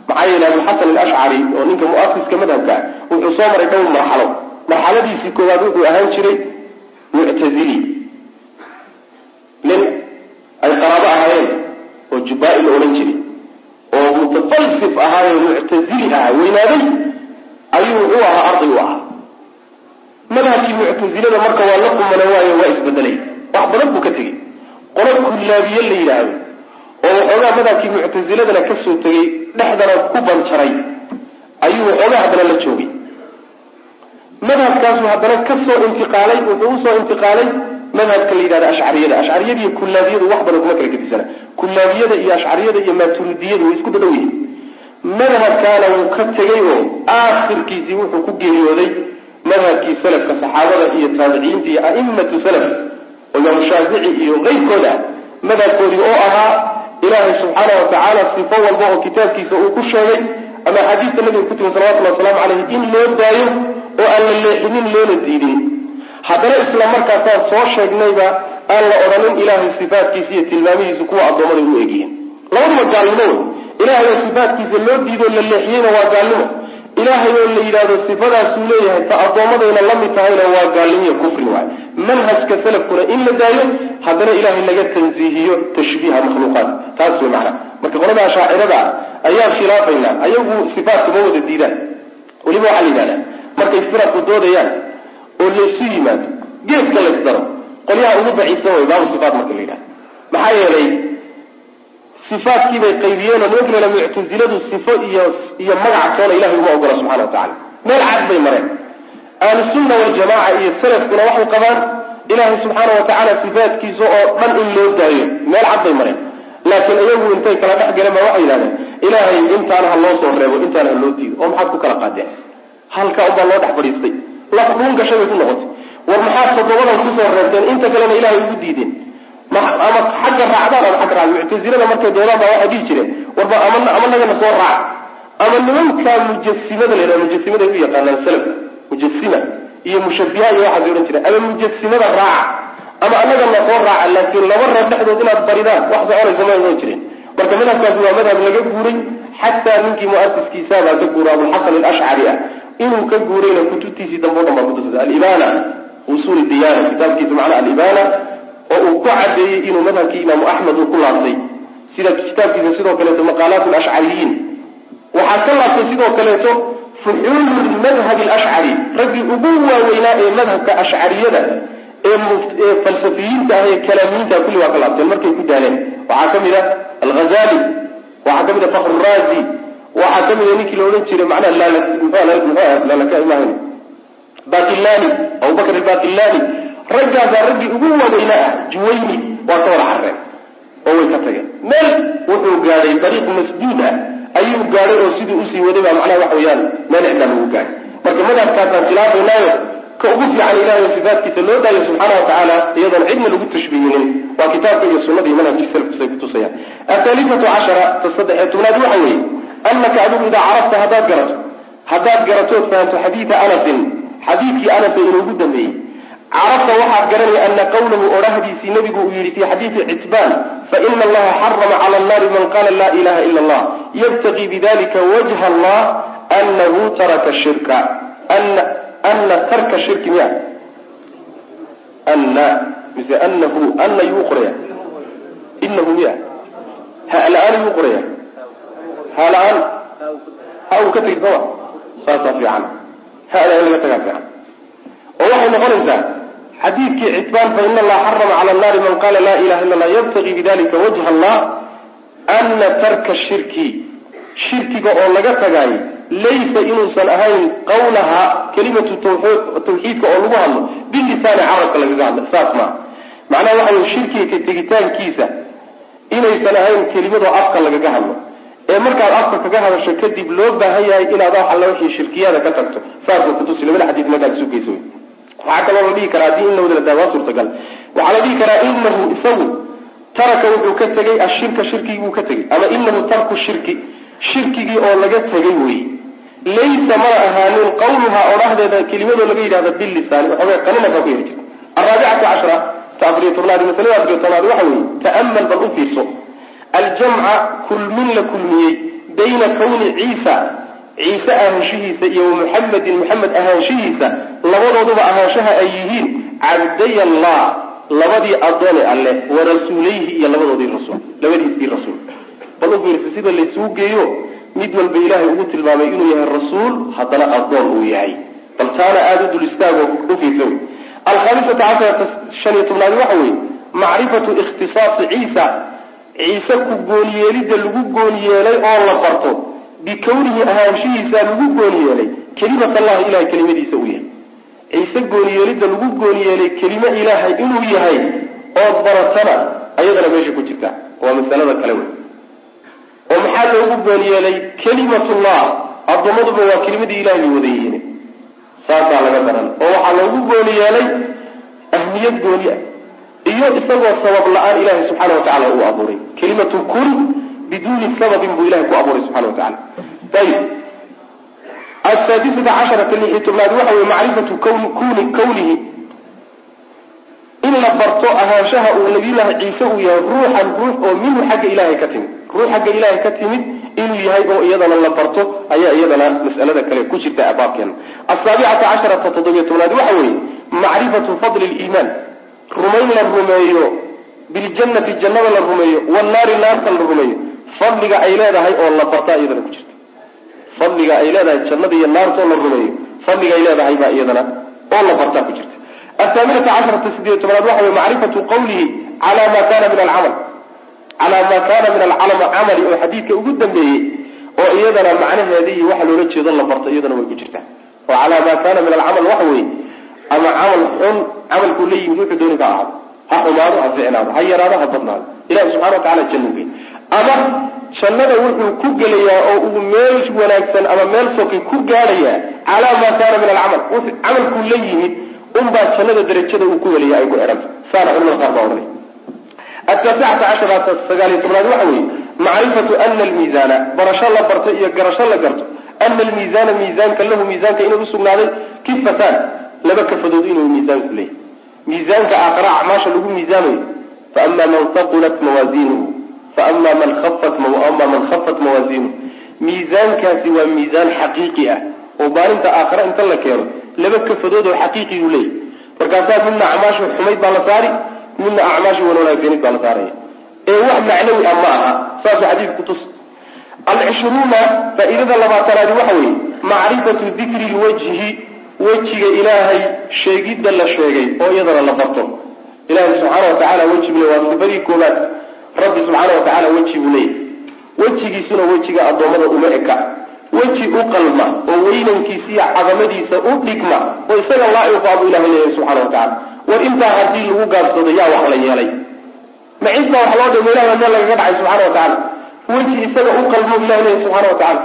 maxaa yeele abuxasan alashcari oo ninka muasiska madhabka wuxuu soo maray dhowr marxalo. Marxaladiisii koowaad wuxuu ahaan jiray muctazili nin ay qaraabo ahaayeen oo jubaa-i la odhan jiray. Oo mutafalsif ahaayo muctazili ahaa weynaaday ayuu wuxuu ahaa arday u ahaa. Madhabkii muctazilada marka waa la qumana waayo waa isbedelay wax badan buu ka tegey. Qolo kullaabiye la yidhaahdo oo waxoogaa madhabkii muctaziladana ka soo tegay dhexdana ku banjaray. Ayuu waxoogaa haddana la joogay. Madhabkaasu haddana ka soo intiqaalay wuxuu u soo intiqaalay madhabka la yidhahda ashcariyada ashcariyada iyo kullaabiyadu wax badan kuma kala gedisana kullaabiyada iyo ashcariyada iyo maturidiyadu way isku dhadhow yihiin madhabkaana wuu ka tegay oo aakhirkiisii wuxuu ku geeriyooday madhabkii salafka saxaabada iyo taabiciinta iyo a'imatu salaf oo imaamu shaafici iyo keyrkooda madhabkoodii oo ahaa ilaahay subxaana wa tacaala sifo walba oo kitaabkiisa uu ku sheegay ama xadiista nabiga ku timi salawatullhi wasalaamu caleyhi in loo daayo oo aan la leexinin loona diidin. Haddana isla markaasaan soo sheegnayba aan la odhanin ilaahay sifaatkiisa iyo tilmaamihiisa kuwa addoommada u egyihiin. Labaduba gaalnimo wey ilaahay oo sifaatkiisa loo diidoo la leexiyeyna waa gaalnimo ilaahay oo la yidhahdo sifadaasuu leeyahay ta addoommadayna la mid tahayna waa gaalnimiyo kufri waay. Manhajka salafkuna in la daayo haddana ilaahay laga tansiihiyo tashbiiha makhluuqaat taas wey macana marka qolada ashaacirada ayaan khilaafaynaa. Ayagu sifaatka ma wada diidaan. Weliba waxaa la yidhahdaa markay firaqu doodayaan oo laysu yimaado geeska laysdaro qolyaha ugu daciifsan way baabu sifaat marka la yidhahdo maxaa yeelay sifaadkiibay qaybiyeen oo nimanka la muctaziladu sifo iyo iyo magac toona ilahay uma ogola subxana wa tacala meel cad bay mareen. Ahlusunna waljamaca iyo salafkuna waxay qabaan ilaahay subxaana wa tacaala sifaatkiisa oo dhan in loo daayo. Meel cad bay mareen. Laakiin iyagu intay kala dhex galeen ba waxay yidhahdeen ilaahay intaana ha loo soo reebo intaana ha loo diido oo maxaad ku kala qaadeen? Halka unbaa loo dhex fadhiistay lafdhuun gashay bay ku noqotay. War maxaad toddobadan ku soo reebteen? Inta kalena ilahay ugu diideen ama xagga raacdaan ama xagga raac muctazilada markay doodaan baa waxay dhihi jireen warba ama ama nagana soo raac. Ama nimanka mujasimada la yidhaha mujasimada ay u yaqaanaan salafka mujasima iyo mushabiha iyo waxaas odhan jireen ama mujasimada raaca ama anagana soo raaca laakiin laba reer dhexdood inaad baridaan wax soconaysa ma ohan jireen marka madhabkaasi waa madhab laga guuray xataa ninkii muasiskiisabaa ka guura abulxasan alashcari ah. Inuu ka guurayna kutubtiisii dambe o dhan baa alibana usul diyana kitaabkiisa macnaa alibana oo uu ku cadeeyey inuu madhabkii imaamu axmed uu ku laabtay. Sida kitaabkiisa sidoo kaleeto maqaalaat lashcariyiin waxaa ka laabtay sidoo kaleeto fuxuulu madhab alashcari raggii ugu waaweynaa ee madhabka ashcariyada ee falsafiyiinta ah ee kalaamiyiinta kulli waa ka laabteen markay ku daaleen. Waxaa ka mid a alghazali waxaa ka mid a fakrurazi waxaa ka mid a ninkii la odhan jiray macnaha lalaka bakilani abubakr albakilani raggaasaa raggii ugu waaweynaa ah juwayni waa ka wada carreen oo way ka tageen. Meel wuxuu gaadhay dariiq masduud ah ayuu gaadhay oo sidii u sii waday baa macnaha waxa weeyaan meel ciddaa lagu gaadhay marka madhabkaasaan khilaafaynaayo ka ugu fiican ilahay sifaatkiisa loo daayo subxaana wa tacaala iyadoon cidna lagu tashbiihinin waa kitaabka iyo sunada iyo manhajkii salafkiisa kutusayaan athaalithatu cashara ta saddex ee tobnaad waxa weeye anaka adigu idaa carafta haddaad garato haddaad garatood fahamto xadiida anasin xadiidkii anasa inoogu dambeeyey carabta waxaad garanaya ana qawlahu odhahdiisii nabigu uu yihi fi xadiidi citbaan faina allaha xarama cala annaari man qala laa ilaha ila allah yabtaqii bidalika wajha allah anahu taraka shirka. Ana tarka shirki miya? Ana mise anahu ana yuu qoraya? Inahu miya? Hala-aan yuu qoraya? Hala-aan ha uu ka tegi soma saasaa fiican. Hada in laga tagaa fiican. Oo waxay noqonaysaa xadiidkii citbaan fa ina allaha xarama cala annaari man qala laa ilaha illa allah yabtagi bidalika wajha allah ana tarka shirki shirkiga oo laga tagaayo laysa inuusan ahayn qawlaha kelimatu tawxiidka oo lagu hadlo bilisaani carabka lagaga hadla saas maa macnaha waxa wey shirkiga ka tegitaankiisa inaysan ahayn kelimado afka lagaga hadlo. Ee markaad afka kaga hadasho kadib loo baahan yahay inaad wax alla wixii shirkiyada ka tagto saasuu kutusi labada xadiid markaad isugeyso waxaa kaloo la dhihi karaa haddii in la waa suurtagal. Waxaa la dhihi karaa inahu isagu taraka wuxuu ka tegay ashirka shirkigii buu ka tegay ama inahu tarku shirki shirkigii oo laga tegay wey laysa mana ahaanin qawluha odhahdeeda kelimadoo laga yidhahda bilisaani waxoogay qaninaka ku yari jirta araabicatu cashra ta afariyo tobnaad masalada afariyo tobnaad waxa weeye ta'amal bal u fiirso. Aljamca kulmin la kulmiyey bayna kawni ciisa ciise ahaanshihiisa iyo wamuxamedin muxamed ahaanshihiisa labadooduba ahaanshaha ay yihiin cabday allah labadii adoone alleh wa rasuulayhi iyo labadoodii rasuul labadiisii rasuul. Bal u fiirsa sida laysugu geeyo mid walba ilaahay ugu tilmaamay inuu yahay rasuul haddana adoon uu yahay. Bal taana aada u dul istaago u fiirsa wey alkhamisata casharata shan iyo tobnaad waxa weeye macrifatu ikhtisaasi ciisa. Ciise ku gooniyeelidda lagu gooniyeelay oo la barto bikawnihi ahaanshihiisa lagu gooniyeelay kelimat allahi ilahay kelimadiisa uu yahay. Ciise gooniyeelidda lagu gooniyeelay kelime ilaahay inuu yahay ood baratana ayadana meesha ku jirta. Waa masalada kale wey oo maxaa loogu gooniyeelay kelimatullah addoommaduba waa kelimadii ilahay bay wada yihiin. Saasaa laga daran. Oo waxaa loogu gooni yeelay ahmiyad gooni. Ah iyo isagoo sabab la'aan ilahay subxaana wa tacala uu abuuray. Kelimatu kun biduuni sababin buu ilahay ku abuuray subxana wa tacala ayib asaadisata casharata lixi tobnaad waxa weye macrifatu kuni kawnihi in la barto ahaanshaha uu nabiyullaahi ciise uu yahay ruuxan ruux oo minhu xagga ilahay ka timid ruux xagga ilahay ka timid inuu yahay oo iyadana la barto ayaa iyadana mas'alada kale ku jirta baabkeena asaabicata casharata toddobiyo tobnaad waxa weeye macrifatu fadli liimaan rumayn la rumeeyo biljannati jannada la rumeeyo wannaari naarta la rumeeyo fadliga ay leedahay oo la bartaa iyadana ku jirta fadliga ay leedahay jannada iyo naartoo la rumeeyo fadliga ay leedahay baa iyadana oo la bartaa ku jirta athaaminata casharata sideeyo tobnaad waxa weye macrifatu qawlihi cala ma kana min alcamal. Calaa ma kana min alcalama camali oo xadiidka ugu dambeeyey oo iyadana macnaheeda iyo waxa loola jeedo la barto iyadana way ku jirtaa. Oo calaa ma kana min alcamal waxa weeye ama camal xun camalkuu la wuxuu dooni ka ahaado ha xumaado ha ficnaado ha yaraado ha badnaado. Ilahi subxana wa tacala jannu gey ama jannada wuxuu ku gelayaa oo uu meel wanaagsan ama meel sokay ku gaadhayaa calaa ma kana min alcamal. Camalkuu la yimid unbaa jannada darajada uu ku helaya ay ku xidhanta saana culamada qaar baa odhanay. Ataasicata casharata sagaaliyo tobnaad waxa weeye macrifatu ana almiisaana barasho la barto iyo garasho la garto ana almiisaana miisaanka lahu miisaanka inuu usugnaaday kifataan laba kafadood inuu miisaanku leeyahy miisaanka aakhara acmaasha lagu miisaamayo faama man haqulat mawaaziinuhu faama man khafat ama man khafat mawaaziinuhu miisaankaasi waa miisaan xaqiiqi ah oo maalinta aakhare inta la keeno laba kafadood oo xaqiiqiyuu leeyahy markaasaa midna acmaashu xumayd baa la saari midna acmaashu wan wanaagsanid baa la saaraya ee wax macnawi ah ma aha saasuu xadiidku kutus alcishruuna faa-iidada labaatanaadi waxa weeye macrifatu dikri lwajhi wejiga ilaahay sheegidda la sheegay oo iyadana la barto ilaahay subxaana wa tacala weji waa sifadii koobaad rabbi subxaana wa tacala weji buu leeyahy wejigiisuna wejiga addoommada uma eka. Weji u qalma oo weynankiisa iyo cadamadiisa u dhigma oo isaga laa-iqa buu ilahay leeyahay subxana wa tacala war intaa haddii lagu gaabsado yaa wax la yeelay. Ma cid baa wax loo dhimo ilahay meel lagaga dhacay subxana wa tacala weji isaga u qalmo ilahay leeyahay subxana wa tacala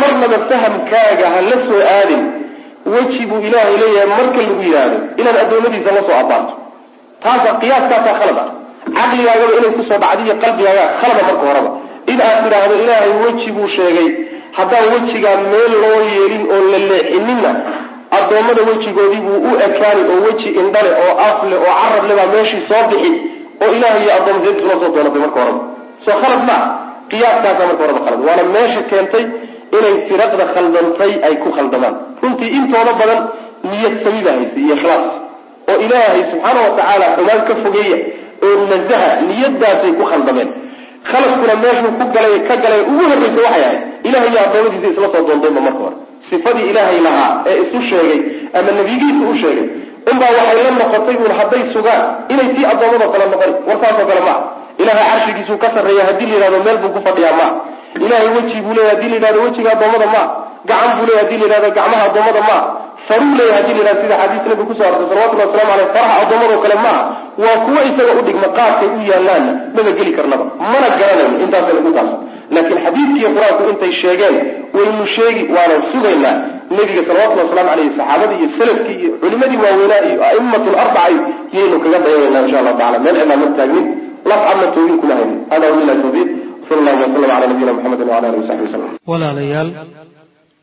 marnaba fahamkaaga ha la soo aadin weji buu ilaahay leeyahay marka lagu yidhaahdo inaad adoomadiisa la soo abaarto. Taasa qiyaaskaasaa khalad ah caqligaagaba inay ku soo dhacdo iyo qalbigaaga khalada marka horeba. In aad tidhaahdo ilaahay weji buu sheegay haddaan wejigaa meel loo yeelin oo la leexininna addoommada wejigoodii buu u ekaani oo weji indhale oo afle oo carable baa meeshii soo bixi oo ilahay iyo seed isula soo doonatay marka horeba. Soo khalad maa qiyaaskaasa marka horeba khalad waana meesha keentay inay firaqda khaldantay ay ku khaldamaan. Runtii intooda badan niyad sami baa haysay iyo ikhlaas. Oo ilaahay subxaana watacaala xumaan ka fogeeya oo nasaha niyadaasay ku khaldameen. Khaladkuna meeshuu ku galay ka galay ugu horreysa waxay ahayd ilahay iyo addoommadiisa isla soo doontayba marka hore. Sifadii ilaahay lahaa ee isu sheegay ama nebigiisa u sheegay unbaa waxay la noqotay uun hadday sugaan inay tii addoommado kale noqon warkaasoo kale maa ilahay carshigiisuu ka sarreeya haddii la yidhahdo meel buu ku fadhiyaa maa ilahay weji buu leeya haddii la yidhahdo wejiga addoommada maa gacan buu leeya haddii la yidhahdo gacmaha addoommada maa faruu leeya haddii sida xadiis nabiga kuso artay salawatullahi waslamu aleyh faraha addoommadoo kale maaha waa kuwo isaga u dhigma qaadkay u yaalaanna maba geli karnaba. Mana garanayno intaasay ugu taabsan laakiin xadiidkiiyo qur'aanku intay sheegeen waynu sheegi waanan sugaynaa. Nebiga salawatullahi waslamu aleyh saxaabadii iyo salafkii iyo culimadii waaweynaa iyo a'immatu larbaca yaynu kaga dayanayna insha allahu tacala. Meel cidaan ma taagnin lafcadna toogin kuma haynin. Hada wabillahi tawfiiq. Sal allahu waslam ala nabiyina muxamedin wala alihi wasaxbi wasalam